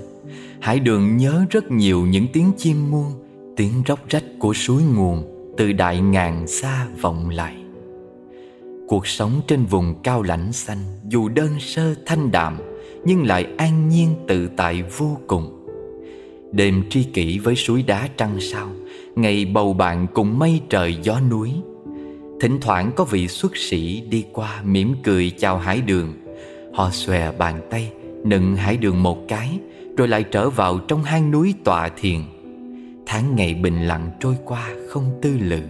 Hải đường nhớ rất nhiều những tiếng chim muôn Tiếng róc rách của suối nguồn Từ đại ngàn xa vọng lại. Cuộc sống trên vùng cao lãnh xanh Dù đơn sơ thanh đạm, Nhưng lại an nhiên tự tại vô cùng. Đêm tri kỷ với suối đá trăng sao, Ngày bầu bạn cùng mây trời gió núi Thỉnh thoảng có vị xuất sĩ đi qua mỉm cười chào hải đường. Họ xòe bàn tay, nựng hải đường một cái, Rồi lại trở vào trong hang núi tọa thiền. Tháng ngày bình lặng trôi qua không tư lự.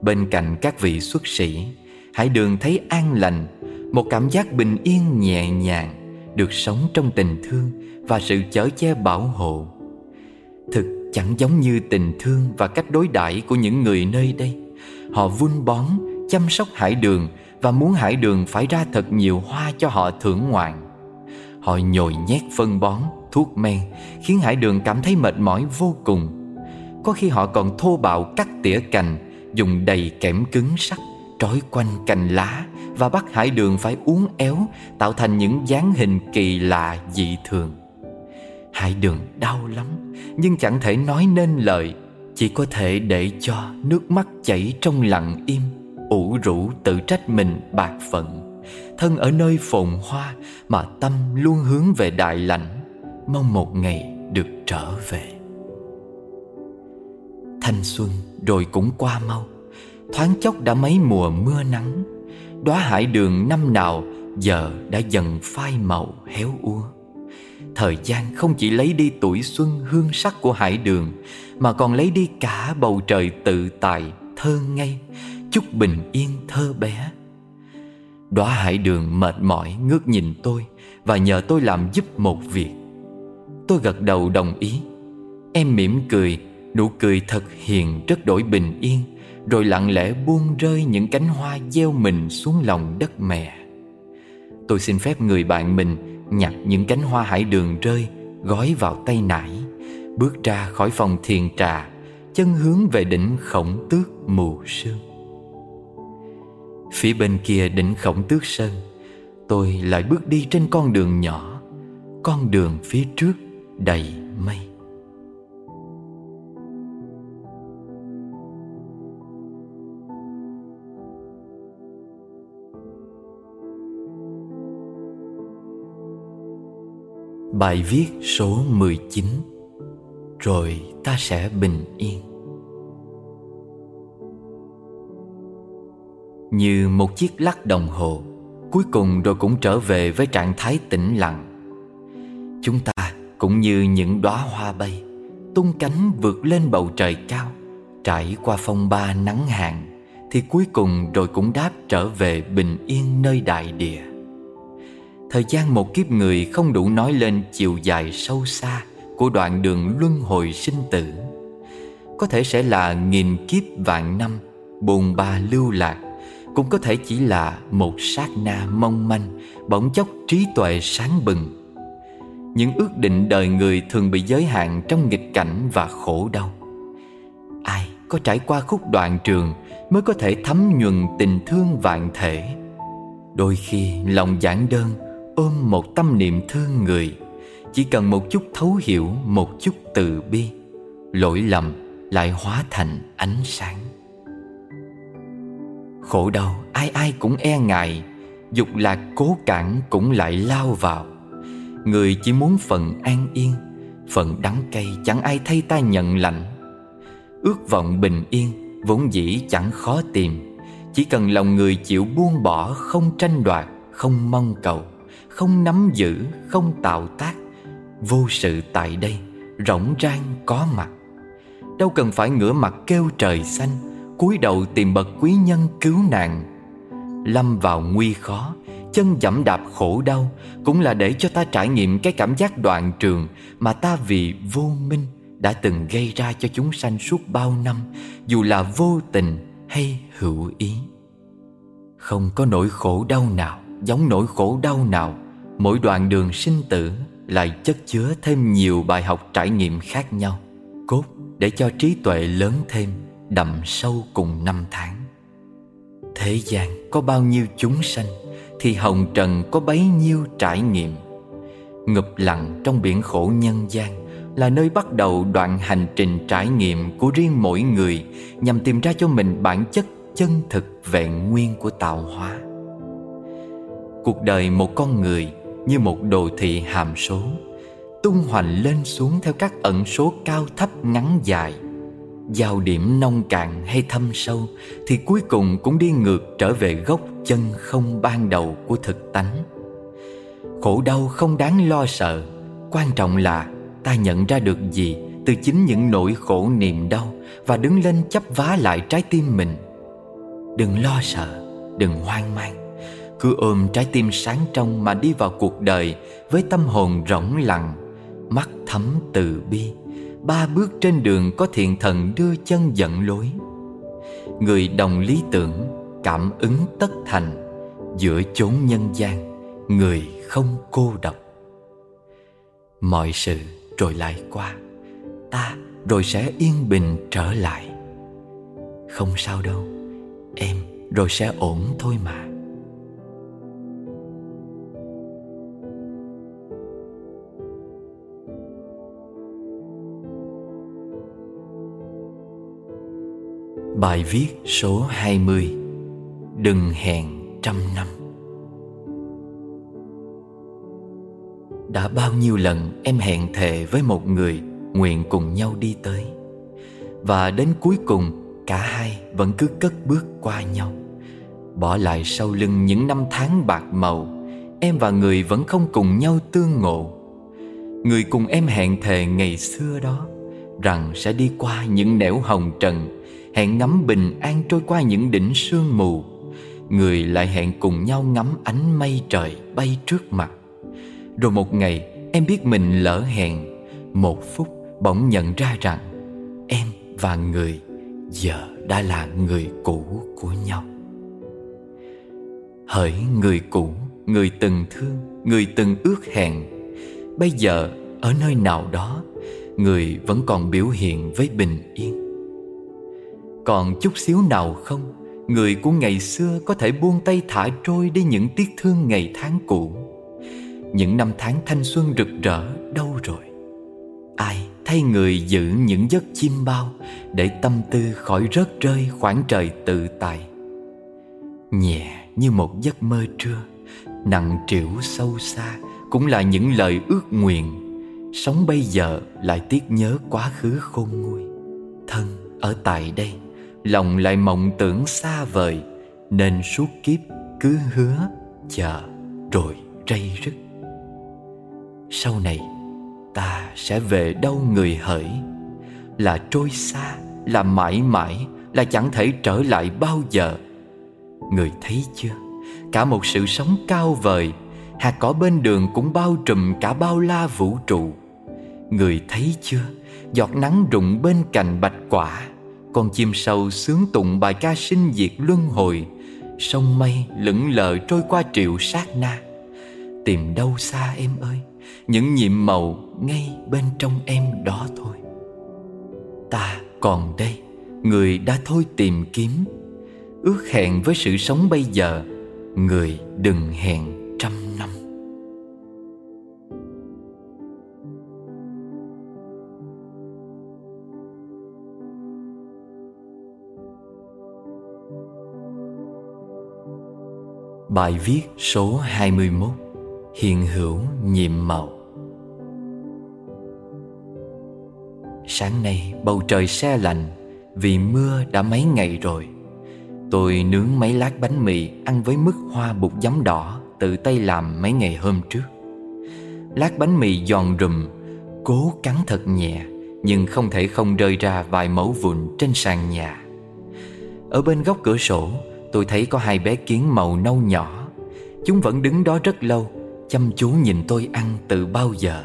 Bên cạnh các vị xuất sĩ, Hải đường thấy an lành, Một cảm giác bình yên nhẹ nhàng, Được sống trong tình thương Và sự chở che bảo hộ. Thực chẳng giống như tình thương Và cách đối đãi của những người nơi đây. Họ vun bón Chăm sóc hải đường Và muốn hải đường phải ra thật nhiều hoa cho họ thưởng ngoạn. Họ nhồi nhét phân bón Thuốc men Khiến hải đường cảm thấy mệt mỏi vô cùng. Có khi họ còn thô bạo cắt tỉa cành Dùng đầy kẽm cứng sắt trói quanh cành lá và bắt hải đường phải uốn éo tạo thành những dáng hình kỳ lạ dị thường. Hải đường đau lắm nhưng chẳng thể nói nên lời, chỉ có thể để cho nước mắt chảy trong lặng im, ủ rũ tự trách mình bạc phận. Thân ở nơi phồn hoa mà tâm luôn hướng về đại lãnh, mong một ngày được trở về. Thanh xuân rồi cũng qua mau Thoáng chốc đã mấy mùa mưa nắng Đóa hải đường năm nào Giờ đã dần phai màu héo úa Thời gian không chỉ lấy đi tuổi xuân hương sắc của hải đường Mà còn lấy đi cả bầu trời tự tại, thơ ngây. Chút bình yên thơ bé. Đóa hải đường mệt mỏi ngước nhìn tôi Và nhờ tôi làm giúp một việc. Tôi gật đầu đồng ý. Em mỉm cười Nụ cười thật hiền rất đổi bình yên Rồi lặng lẽ buông rơi những cánh hoa gieo mình xuống lòng đất mẹ. Tôi xin phép người bạn mình nhặt những cánh hoa hải đường rơi, Gói vào tay nải, Bước ra khỏi phòng thiền trà, Chân hướng về đỉnh khổng tước mù sương. Phía bên kia đỉnh khổng tước sơn, Tôi lại bước đi trên con đường nhỏ, Con đường phía trước đầy mây. Bài viết số 19 Rồi ta sẽ bình yên. Như một chiếc lắc đồng hồ, Cuối cùng rồi cũng trở về với trạng thái tĩnh lặng. Chúng ta cũng như những đóa hoa bay, Tung cánh vượt lên bầu trời cao, Trải qua phong ba nắng hạn, Thì cuối cùng rồi cũng đáp trở về bình yên nơi đại địa. Thời gian một kiếp người không đủ nói lên chiều dài sâu xa Của đoạn đường luân hồi sinh tử. Có thể sẽ là nghìn kiếp vạn năm, Bồn ba lưu lạc. Cũng có thể chỉ là một sát na mong manh, Bỗng chốc trí tuệ sáng bừng. Những ước định đời người thường bị giới hạn trong nghịch cảnh và khổ đau. Ai có trải qua khúc đoạn trường Mới có thể thấm nhuần tình thương vạn thể? Đôi khi lòng giản đơn ôm một tâm niệm thương người. Chỉ cần một chút thấu hiểu, Một chút từ bi, Lỗi lầm lại hóa thành ánh sáng. Khổ đau, ai ai cũng e ngại, Dục lạc cố cản cũng lại lao vào. Người chỉ muốn phần an yên, Phần đắng cay chẳng ai thay ta nhận lạnh. Ước vọng bình yên Vốn dĩ chẳng khó tìm, Chỉ cần lòng người chịu buông bỏ, Không tranh đoạt, Không mong cầu không nắm giữ, không tạo tác. Vô sự tại đây, rộng rang có mặt. Đâu cần phải ngửa mặt kêu trời xanh cúi đầu tìm bậc quý nhân cứu nạn Lâm vào nguy khó Chân dẫm đạp khổ đau Cũng là để cho ta trải nghiệm cái cảm giác đoạn trường Mà ta vì vô minh Đã từng gây ra cho chúng sanh suốt bao năm Dù là vô tình hay hữu ý. Không có nỗi khổ đau nào Giống nỗi khổ đau nào Mỗi đoạn đường sinh tử lại chất chứa thêm nhiều bài học trải nghiệm khác nhau, Cốt để cho trí tuệ lớn thêm, Đậm sâu cùng năm tháng. Thế gian có bao nhiêu chúng sanh, Thì hồng trần có bấy nhiêu trải nghiệm. Ngập lặng trong biển khổ nhân gian Là nơi bắt đầu đoạn hành trình trải nghiệm của riêng mỗi người, Nhằm tìm ra cho mình bản chất chân thực vẹn nguyên của tạo hóa. Cuộc đời một con người như một đồ thị hàm số, tung hoành lên xuống theo các ẩn số cao thấp ngắn dài. Giao điểm nông cạn hay thâm sâu thì cuối cùng cũng đi ngược trở về gốc chân không ban đầu của thực tánh. Khổ đau không đáng lo sợ, quan trọng là ta nhận ra được gì từ chính những nỗi khổ niềm đau và đứng lên chấp vá lại trái tim mình. Đừng lo sợ, đừng hoang mang cứ ôm trái tim sáng trong mà đi vào cuộc đời Với tâm hồn rỗng lặng, Mắt thấm từ bi. Ba bước trên đường có thiện thần đưa chân dẫn lối. Người đồng lý tưởng, Cảm ứng tất thành, Giữa chốn nhân gian, Người không cô độc. Mọi sự rồi lại qua, Ta rồi sẽ yên bình trở lại. Không sao đâu, Em rồi sẽ ổn thôi mà. Bài viết số 20 Đừng hẹn trăm năm. Đã bao nhiêu lần em hẹn thề với một người Nguyện cùng nhau đi tới, Và đến cuối cùng Cả hai vẫn cứ cất bước qua nhau. Bỏ lại sau lưng những năm tháng bạc màu, Em và người vẫn không cùng nhau tương ngộ. Người cùng em hẹn thề ngày xưa đó, Rằng sẽ đi qua những nẻo hồng trần Hẹn ngắm bình an trôi qua những đỉnh sương mù. Người lại hẹn cùng nhau ngắm ánh mây trời bay trước mặt. Rồi một ngày em biết mình lỡ hẹn. Một phút bỗng nhận ra rằng Em và người giờ đã là người cũ của nhau. Hỡi người cũ, người từng thương, người từng ước hẹn. Bây giờ ở nơi nào đó Người vẫn còn biểu hiện với bình yên. Còn chút xíu nào không? Người của ngày xưa có thể buông tay thả trôi đi những tiếc thương ngày tháng cũ. Những năm tháng thanh xuân rực rỡ, đâu rồi? Ai thay người giữ những giấc chim bao Để tâm tư khỏi rớt rơi khoảng trời tự tại? Nhẹ như một giấc mơ trưa, Nặng trĩu sâu xa Cũng là những lời ước nguyện. Sống bây giờ lại tiếc nhớ quá khứ khôn nguôi. Thân ở tại đây Lòng lại mộng tưởng xa vời, Nên suốt kiếp cứ hứa Chờ rồi rây rứt. Sau này, Ta sẽ về đâu người hỡi? Là trôi xa, Là mãi mãi, Là chẳng thể trở lại bao giờ. Người thấy chưa? Cả một sự sống cao vời, Hạt cỏ bên đường cũng bao trùm cả bao la vũ trụ. Người thấy chưa? Giọt nắng rụng bên cành bạch quả con chim sâu sướng tụng bài ca sinh diệt luân hồi. Sông mây lững lờ trôi qua triệu sát na. Tìm đâu xa em ơi, Những nhiệm màu ngay bên trong em đó thôi. Ta còn đây, Người đã thôi tìm kiếm. Ước hẹn với sự sống bây giờ, Người đừng hẹn trăm năm. Bài viết số 21 Hiện hữu nhiệm màu. Sáng nay bầu trời se lạnh, Vì mưa đã mấy ngày rồi. Tôi nướng mấy lát bánh mì Ăn với mức hoa bột giấm đỏ Tự tay làm mấy ngày hôm trước. Lát bánh mì giòn rùm, Cố cắn thật nhẹ, Nhưng không thể không rơi ra vài mẫu vụn trên sàn nhà. Ở bên góc cửa sổ Tôi thấy có hai bé kiến màu nâu nhỏ. Chúng vẫn đứng đó rất lâu, Chăm chú nhìn tôi ăn từ bao giờ.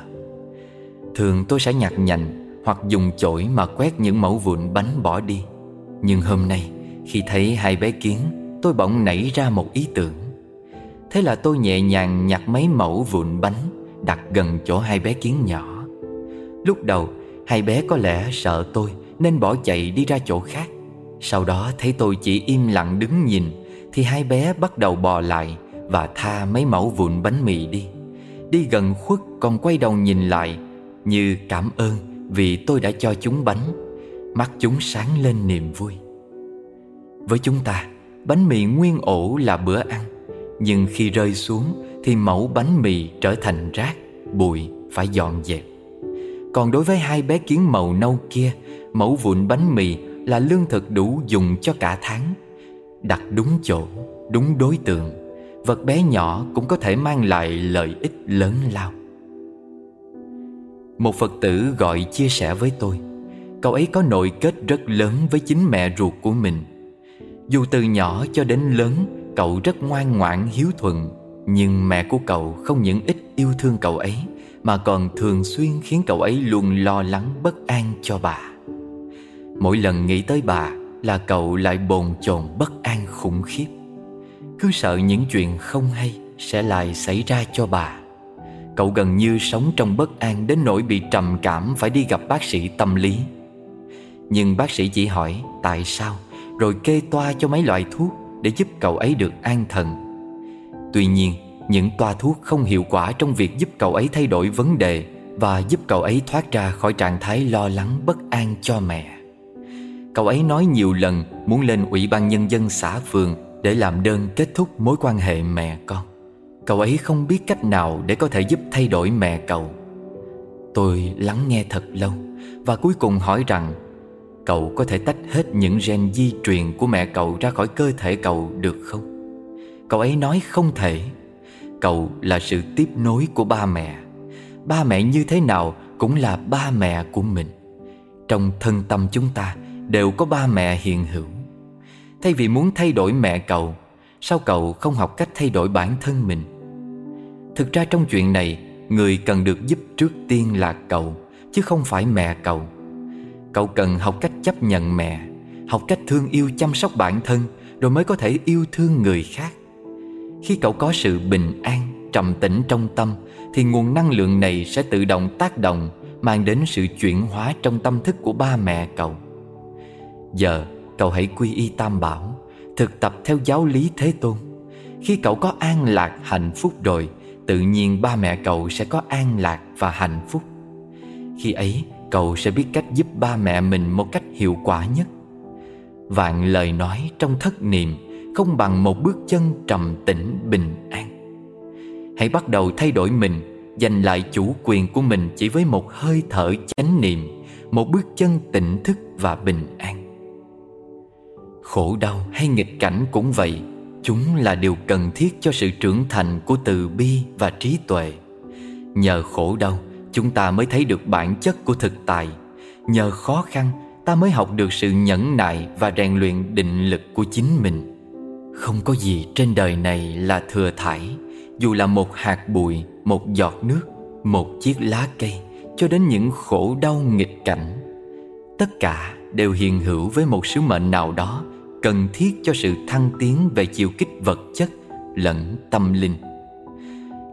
Thường tôi sẽ nhặt nhạnh Hoặc dùng chổi mà quét những mẫu vụn bánh bỏ đi. Nhưng hôm nay, Khi thấy hai bé kiến, Tôi bỗng nảy ra một ý tưởng. Thế là tôi nhẹ nhàng nhặt mấy mẫu vụn bánh Đặt gần chỗ hai bé kiến nhỏ. Lúc đầu, Hai bé có lẽ sợ tôi Nên bỏ chạy đi ra chỗ khác sau đó thấy tôi chỉ im lặng đứng nhìn, Thì hai bé bắt đầu bò lại Và tha mấy mẫu vụn bánh mì đi. Đi gần khuất còn quay đầu nhìn lại, Như cảm ơn vì tôi đã cho chúng bánh. Mắt chúng sáng lên niềm vui. Với chúng ta, Bánh mì nguyên ổ là bữa ăn, Nhưng khi rơi xuống Thì mẫu bánh mì trở thành rác, Bụi phải dọn dẹp. Còn đối với hai bé kiến màu nâu kia, Mẫu vụn bánh mì là lương thực đủ dùng cho cả tháng. Đặt đúng chỗ, đúng đối tượng Vật bé nhỏ cũng có thể mang lại lợi ích lớn lao. Một Phật tử gọi chia sẻ với tôi Cậu ấy có nội kết rất lớn với chính mẹ ruột của mình. Dù từ nhỏ cho đến lớn Cậu rất ngoan ngoãn hiếu thuận Nhưng mẹ của cậu không những ít yêu thương cậu ấy Mà còn thường xuyên khiến cậu ấy luôn lo lắng bất an cho bà. Mỗi lần nghĩ tới bà là cậu lại bồn chồn bất an khủng khiếp. Cứ sợ những chuyện không hay sẽ lại xảy ra cho bà. Cậu gần như sống trong bất an đến nỗi bị trầm cảm phải đi gặp bác sĩ tâm lý. Nhưng bác sĩ chỉ hỏi, tại sao? Rồi kê toa cho mấy loại thuốc để giúp cậu ấy được an thần. Tuy nhiên, những toa thuốc không hiệu quả trong việc giúp cậu ấy thay đổi vấn đề Và giúp cậu ấy thoát ra khỏi trạng thái lo lắng, bất an cho mẹ. Cậu ấy nói nhiều lần muốn lên ủy ban nhân dân xã phường để làm đơn kết thúc mối quan hệ mẹ con. Cậu ấy không biết cách nào để có thể giúp thay đổi mẹ cậu. Tôi lắng nghe thật lâu và cuối cùng hỏi rằng, cậu có thể tách hết những gen di truyền của mẹ cậu ra khỏi cơ thể cậu được không? Cậu ấy nói, không thể. Cậu là sự tiếp nối của ba mẹ. Ba mẹ như thế nào cũng là ba mẹ của mình. Trong thân tâm chúng ta đều có ba mẹ hiện hữu. Thay vì muốn thay đổi mẹ cậu Sao cậu không học cách thay đổi bản thân mình? Thực ra trong chuyện này Người cần được giúp trước tiên là cậu Chứ không phải mẹ cậu. Cậu cần học cách chấp nhận mẹ Học cách thương yêu chăm sóc bản thân Rồi mới có thể yêu thương người khác. Khi cậu có sự bình an, trầm tĩnh trong tâm Thì nguồn năng lượng này sẽ tự động tác động Mang đến sự chuyển hóa trong tâm thức của ba mẹ cậu. Giờ, cậu hãy quy y tam bảo, Thực tập theo giáo lý Thế Tôn. Khi cậu có an lạc, hạnh phúc rồi, Tự nhiên ba mẹ cậu sẽ có an lạc và hạnh phúc. Khi ấy, cậu sẽ biết cách giúp ba mẹ mình một cách hiệu quả nhất. Vạn lời nói trong thất niệm Không bằng một bước chân trầm tĩnh bình an. Hãy bắt đầu thay đổi mình dành lại chủ quyền của mình chỉ với một hơi thở chánh niệm, Một bước chân tỉnh thức và bình an. Khổ đau hay nghịch cảnh cũng vậy. Chúng là điều cần thiết cho sự trưởng thành của từ bi và trí tuệ. Nhờ khổ đau chúng ta mới thấy được bản chất của thực tại. Nhờ khó khăn ta mới học được sự nhẫn nại và rèn luyện định lực của chính mình. Không có gì trên đời này là thừa thải. Dù là một hạt bụi, một giọt nước, một chiếc lá cây Cho đến những khổ đau nghịch cảnh Tất cả đều hiện hữu với một sứ mệnh nào đó Cần thiết cho sự thăng tiến về chiều kích vật chất lẫn tâm linh.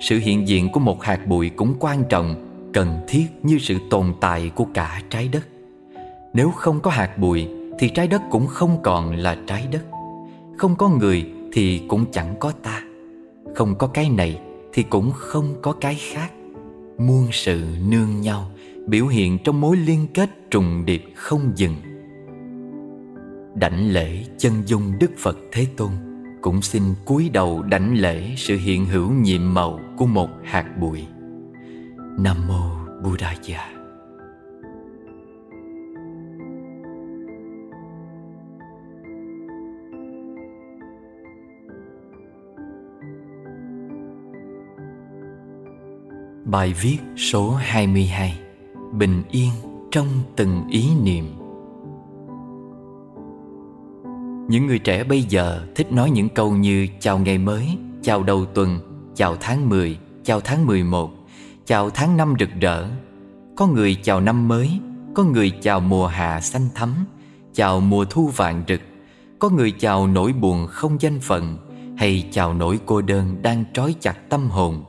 Sự hiện diện của một hạt bụi cũng quan trọng, Cần thiết như sự tồn tại của cả trái đất. Nếu không có hạt bụi, Thì trái đất cũng không còn là trái đất. Không có người thì cũng chẳng có ta. Không có cái này thì cũng không có cái khác. Muôn sự nương nhau, Biểu hiện trong mối liên kết trùng điệp không dừng. Đảnh lễ chân dung Đức Phật Thế Tôn. Cũng xin cúi đầu đảnh lễ sự hiện hữu nhiệm màu của một hạt bụi. Nam Mô Buddhaya Bài viết số 22 Bình yên trong từng ý niệm. Những người trẻ bây giờ thích nói những câu như Chào ngày mới, chào đầu tuần, chào tháng 10, chào tháng 11 Chào tháng năm rực rỡ Có người chào năm mới Có người chào mùa hạ xanh thắm Chào mùa thu vạn rực Có người chào nỗi buồn không danh phận Hay chào nỗi cô đơn đang trói chặt tâm hồn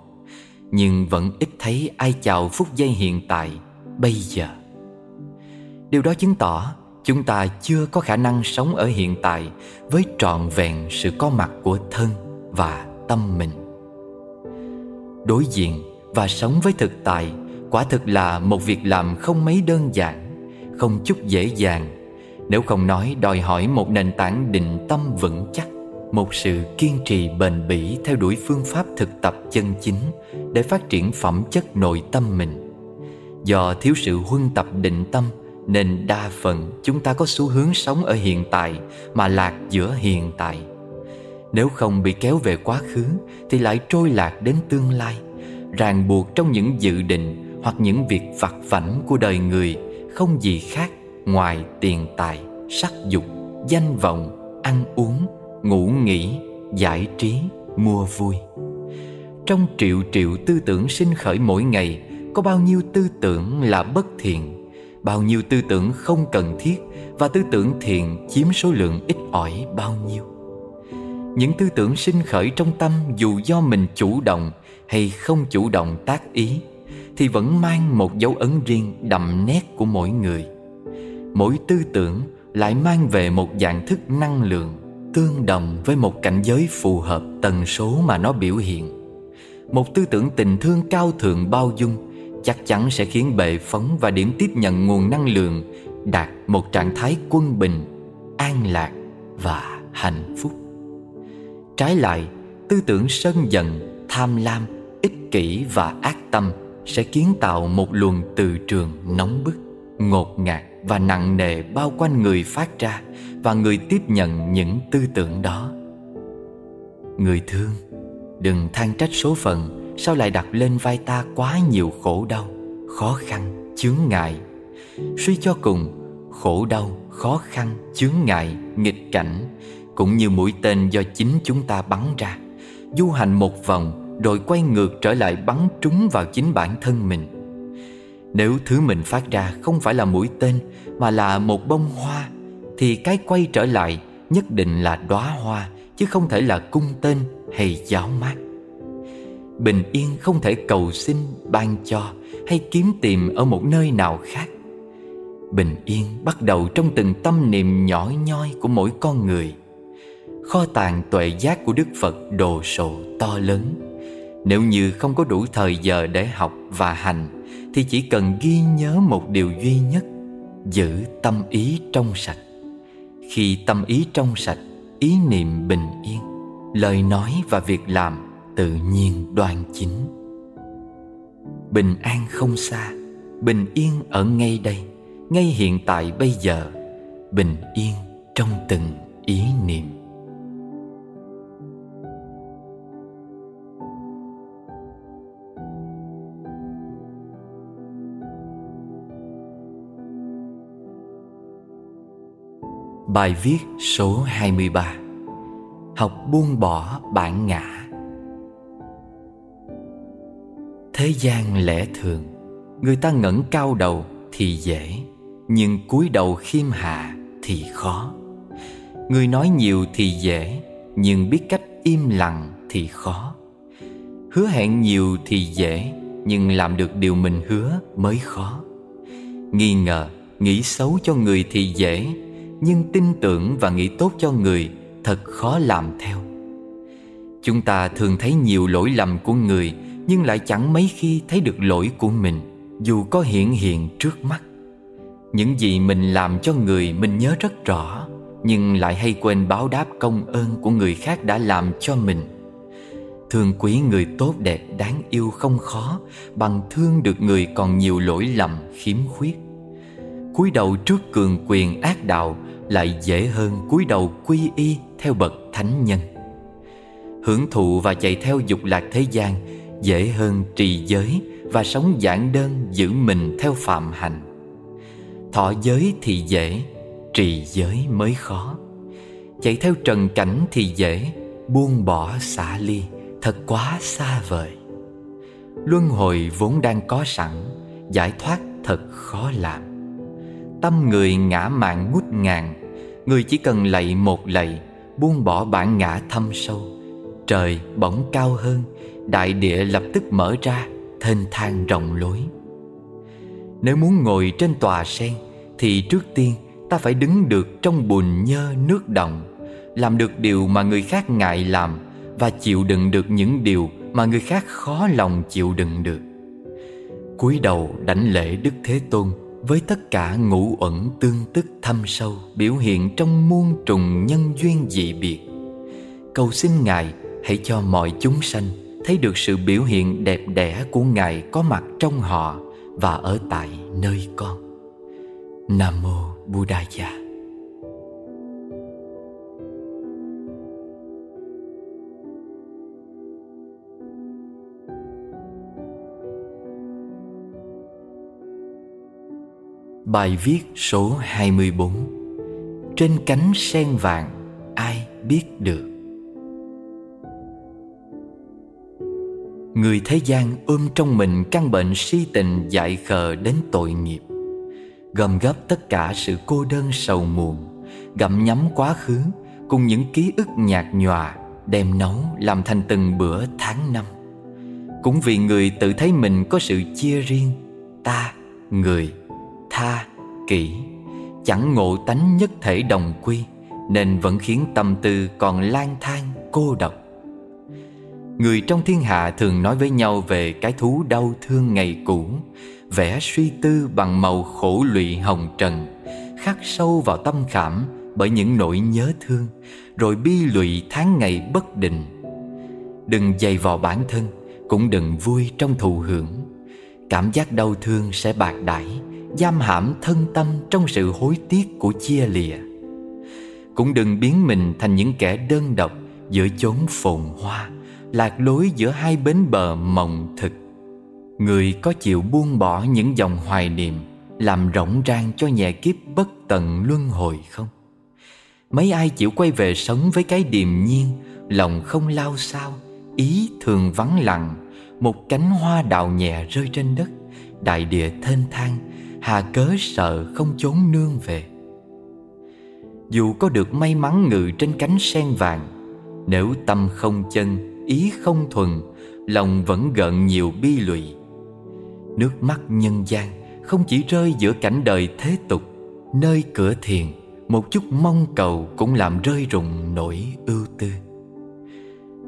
nhưng vẫn ít thấy ai chào phút giây hiện tại Bây giờ. Điều đó chứng tỏ Chúng ta chưa có khả năng sống ở hiện tại Với trọn vẹn sự có mặt của thân và tâm mình Đối diện và sống với thực tại Quả thực là một việc làm không mấy đơn giản, Không chút dễ dàng Nếu không nói đòi hỏi một nền tảng định tâm vững chắc, một sự kiên trì bền bỉ theo đuổi phương pháp thực tập chân chính để phát triển phẩm chất nội tâm mình. Do thiếu sự huân tập định tâm nên đa phần chúng ta có xu hướng sống ở hiện tại mà lạc giữa hiện tại. Nếu không bị kéo về quá khứ thì lại trôi lạc đến tương lai, ràng buộc trong những dự định hoặc những việc vặt vảnh của đời người không gì khác ngoài tiền tài, sắc dục, danh vọng, ăn uống ngủ nghỉ, giải trí, mua vui Trong triệu triệu tư tưởng sinh khởi mỗi ngày Có bao nhiêu tư tưởng là bất thiện Bao nhiêu tư tưởng không cần thiết Và tư tưởng thiện chiếm số lượng ít ỏi bao nhiêu. Những tư tưởng sinh khởi trong tâm Dù do mình chủ động hay không chủ động tác ý Thì vẫn mang một dấu ấn riêng đậm nét của mỗi người. Mỗi tư tưởng lại mang về một dạng thức năng lượng tương đồng với một cảnh giới phù hợp tần số mà nó biểu hiện. Một tư tưởng tình thương cao thượng bao dung chắc chắn sẽ khiến bệ phóng và điểm tiếp nhận nguồn năng lượng đạt một trạng thái quân bình, an lạc và hạnh phúc. Trái lại, tư tưởng sân giận, tham lam, ích kỷ và ác tâm sẽ kiến tạo một luồng từ trường nóng bức, ngột ngạt và nặng nề bao quanh người phát ra và người tiếp nhận những tư tưởng đó. Người thương, đừng than trách số phận sao lại đặt lên vai ta quá nhiều khổ đau, khó khăn, chướng ngại? Suy cho cùng, khổ đau, khó khăn, chướng ngại, nghịch cảnh cũng như mũi tên do chính chúng ta bắn ra. Du hành một vòng, rồi quay ngược trở lại bắn trúng vào chính bản thân mình. Nếu thứ mình phát ra không phải là mũi tên, mà là một bông hoa, Thì cái quay trở lại nhất định là đóa hoa, Chứ không thể là cung tên hay giáo mát. Bình yên không thể cầu xin, ban cho Hay kiếm tìm ở một nơi nào khác. Bình yên bắt đầu trong từng tâm niệm nhỏ nhoi của mỗi con người. Kho tàng tuệ giác của Đức Phật đồ sộ to lớn. Nếu như không có đủ thời giờ để học và hành Thì chỉ cần ghi nhớ một điều duy nhất Giữ tâm ý trong sạch. Khi tâm ý trong sạch Ý niệm bình yên Lời nói và việc làm tự nhiên đoan chính. Bình an không xa, Bình yên ở ngay đây. Ngay hiện tại bây giờ, Bình yên trong từng ý niệm. Bài viết số 23 Học buông bỏ bản ngã. Thế gian lẽ thường. Người ta ngẩng cao đầu thì dễ Nhưng cúi đầu khiêm hạ thì khó. Người nói nhiều thì dễ Nhưng biết cách im lặng thì khó. Hứa hẹn nhiều thì dễ Nhưng làm được điều mình hứa mới khó. Nghi ngờ, nghĩ xấu cho người thì dễ nhưng tin tưởng và nghĩ tốt cho người thật khó làm theo. Chúng ta thường thấy nhiều lỗi lầm của người nhưng lại chẳng mấy khi thấy được lỗi của mình, dù có hiện hiện trước mắt. Những gì mình làm cho người mình nhớ rất rõ, nhưng lại hay quên báo đáp công ơn của người khác đã làm cho mình. Thương quý người tốt đẹp đáng yêu không khó, bằng thương được người còn nhiều lỗi lầm, khiếm khuyết. Cúi đầu trước cường quyền ác đạo lại dễ hơn cúi đầu quy y theo bậc thánh nhân. Hưởng thụ và chạy theo dục lạc thế gian dễ hơn trì giới và sống giản đơn giữ mình theo phạm hành. Thọ giới thì dễ, trì giới mới khó. Chạy theo trần cảnh thì dễ, buông bỏ xả ly, thật quá xa vời. Luân hồi vốn đang có sẵn, giải thoát thật khó làm. Tâm người ngã mạn ngút ngàn, Người chỉ cần lạy một lạy, Buông bỏ bản ngã thâm sâu. Trời bỗng cao hơn Đại địa lập tức mở ra, Thênh thang rộng lối. Nếu muốn ngồi trên tòa sen, Thì trước tiên ta phải đứng được trong bùn nhơ nước động, Làm được điều mà người khác ngại làm Và chịu đựng được những điều mà người khác khó lòng chịu đựng được. Cúi đầu đảnh lễ Đức Thế Tôn với tất cả ngũ uẩn tương tức thâm sâu biểu hiện trong muôn trùng nhân duyên dị biệt. Cầu xin ngài hãy cho mọi chúng sanh thấy được sự biểu hiện đẹp đẽ của ngài có mặt trong họ và ở tại nơi con. Nam mô buddhaya dạ. Bài viết số 24 Trên cánh sen vàng, ai biết được? Người thế gian ôm trong mình căn bệnh si tình dại khờ đến tội nghiệp. Gom góp tất cả sự cô đơn sầu muộn Gặm nhắm quá khứ cùng những ký ức nhạt nhòa Đem nấu làm thành từng bữa tháng năm. Cũng vì người tự thấy mình có sự chia riêng Ta, người tha, kỹ Chẳng ngộ tánh nhất thể đồng quy Nên vẫn khiến tâm tư còn lang thang cô độc. Người trong thiên hạ thường nói với nhau về cái thú đau thương ngày cũ Vẽ suy tư bằng màu khổ lụy hồng trần, Khắc sâu vào tâm khảm bởi những nỗi nhớ thương, Rồi bi lụy tháng ngày bất định. Đừng dày vào bản thân, Cũng đừng vui trong thù hưởng. Cảm giác đau thương sẽ bạc đãi, giam hãm thân tâm trong sự hối tiếc của chia lìa. Cũng đừng biến mình thành những kẻ đơn độc giữa chốn phồn hoa lạc lối giữa hai bến bờ mộng thực. Người có chịu buông bỏ những dòng hoài niệm làm rộng rang cho nhà kiếp bất tận luân hồi không? Mấy ai chịu quay về sống với cái điềm nhiên lòng không lao sao ý thường vắng lặng một cánh hoa đào nhẹ rơi trên đất đại địa thênh thang Hà cớ sợ không chốn nương về. Dù có được may mắn ngự trên cánh sen vàng Nếu tâm không chân, ý không thuần, Lòng vẫn gợn nhiều bi lụy. Nước mắt nhân gian Không chỉ rơi giữa cảnh đời thế tục, Nơi cửa thiền, Một chút mong cầu cũng làm rơi rụng nỗi ưu tư.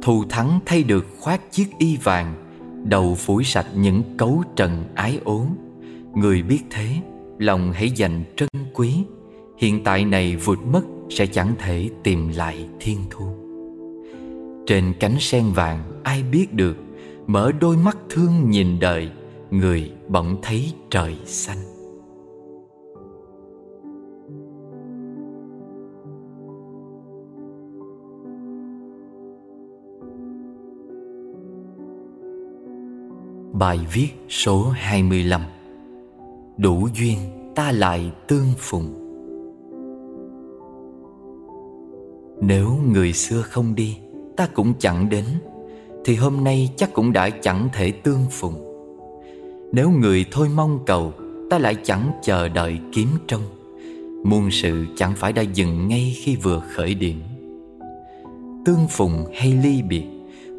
Thù thắng thay được khoác chiếc y vàng, Đầu phủi sạch những cấu trần ái ốn Người biết thế, Lòng hãy dành trân quý, Hiện tại này vụt mất Sẽ chẳng thể tìm lại thiên thu. Trên cánh sen vàng, ai biết được, Mở đôi mắt thương nhìn đời, Người bỗng thấy trời xanh. Bài viết số 25 Đủ duyên ta lại tương phùng. Nếu người xưa không đi Ta cũng chẳng đến, Thì hôm nay chắc cũng đã chẳng thể tương phùng. Nếu người thôi mong cầu, Ta lại chẳng chờ đợi kiếm trông. Muôn sự chẳng phải đã dừng ngay khi vừa khởi điểm. Tương phùng hay ly biệt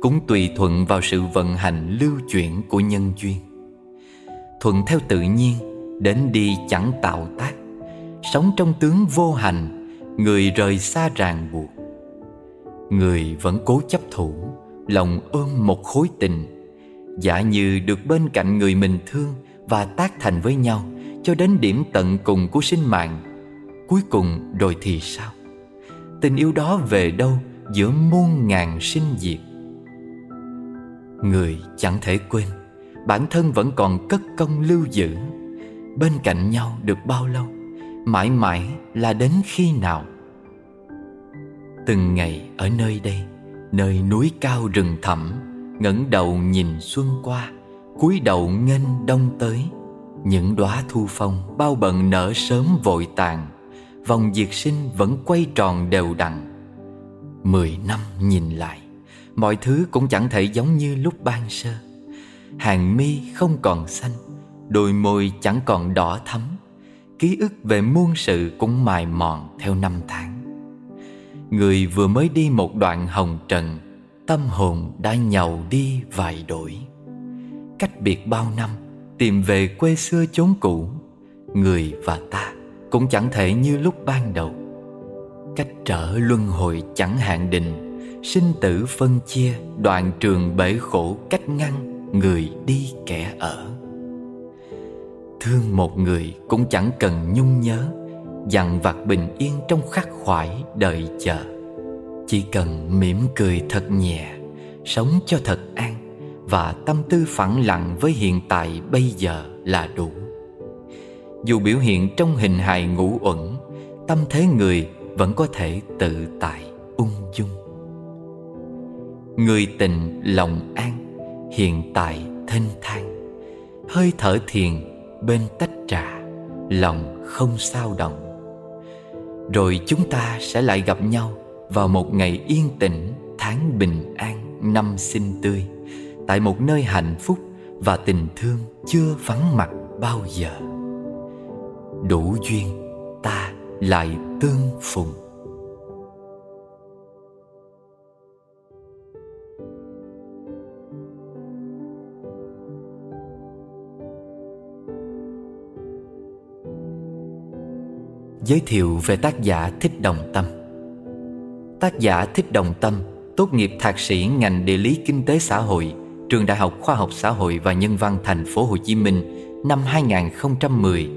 cũng tùy thuận vào sự vận hành lưu chuyển của nhân duyên. Thuận theo tự nhiên, đến đi chẳng tạo tác. Sống trong tướng vô hành, người rời xa ràng buộc người vẫn cố chấp thủ, lòng ôm một khối tình. Giả như được bên cạnh người mình thương và tác thành với nhau cho đến điểm tận cùng của sinh mạng, cuối cùng rồi thì sao? Tình yêu đó về đâu giữa muôn ngàn sinh diệt? Người chẳng thể quên, Bản thân vẫn còn cất công lưu giữ. Bên cạnh nhau được bao lâu, Mãi mãi là đến khi nào? Từng ngày ở nơi đây, Nơi núi cao rừng thẳm, ngẩng đầu nhìn xuân qua, cúi đầu nghênh đông tới. Những đóa thu phong bao bận nở sớm vội tàn, Vòng diệt sinh vẫn quay tròn đều đặn. Mười năm nhìn lại, Mọi thứ cũng chẳng thể giống như lúc ban sơ. Hàng mi không còn xanh, Đôi môi chẳng còn đỏ thắm. Ký ức về muôn sự cũng mài mòn theo năm tháng. Người vừa mới đi một đoạn hồng trần, Tâm hồn đã nhầu đi vài đổi. Cách biệt bao năm, Tìm về quê xưa chốn cũ, Người và ta cũng chẳng thể như lúc ban đầu. Cách trở luân hồi chẳng hạn định, Sinh tử phân chia, Đoạn trường bể khổ cách ngăn, Người đi kẻ ở. Thương một người cũng chẳng cần nhung nhớ dằn vặt bình yên trong khắc khoải đợi chờ. Chỉ cần mỉm cười thật nhẹ, Sống cho thật an, Và tâm tư phẳng lặng với hiện tại bây giờ là đủ. Dù biểu hiện trong hình hài ngũ uẩn, Tâm thế người vẫn có thể tự tại, ung dung. Người tình lòng an, Hiện tại thênh thang. Hơi thở thiền bên tách trà Lòng không sao động. Rồi chúng ta sẽ lại gặp nhau Vào một ngày yên tĩnh, Tháng bình an, Năm sinh tươi, Tại một nơi hạnh phúc Và tình thương chưa vắng mặt bao giờ. Đủ duyên, ta lại tương phùng. Giới thiệu về tác giả Thích Đồng Tâm Tác giả Thích Đồng Tâm tốt nghiệp thạc sĩ ngành địa lý kinh tế xã hội Trường Đại học Khoa học Xã hội và Nhân văn Thành phố Hồ Chí Minh năm 2010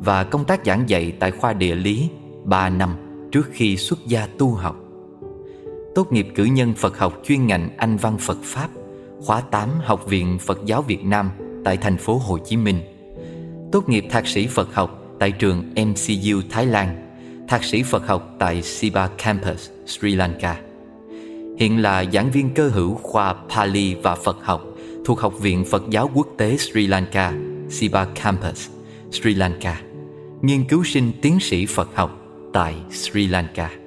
và công tác giảng dạy tại khoa địa lý 3 năm trước khi xuất gia tu học. Tốt nghiệp cử nhân Phật học chuyên ngành Anh văn Phật Pháp, khóa 8 Học viện Phật giáo Việt Nam tại thành phố Hồ Chí Minh. Tốt nghiệp thạc sĩ Phật học tại trường MCU Thái Lan, thạc sĩ Phật học tại Siba Campus, Sri Lanka. Hiện là giảng viên cơ hữu khoa Pali và Phật học thuộc Học viện Phật giáo Quốc tế Sri Lanka, Siba Campus, Sri Lanka. Nghiên cứu sinh tiến sĩ Phật học tại Sri Lanka.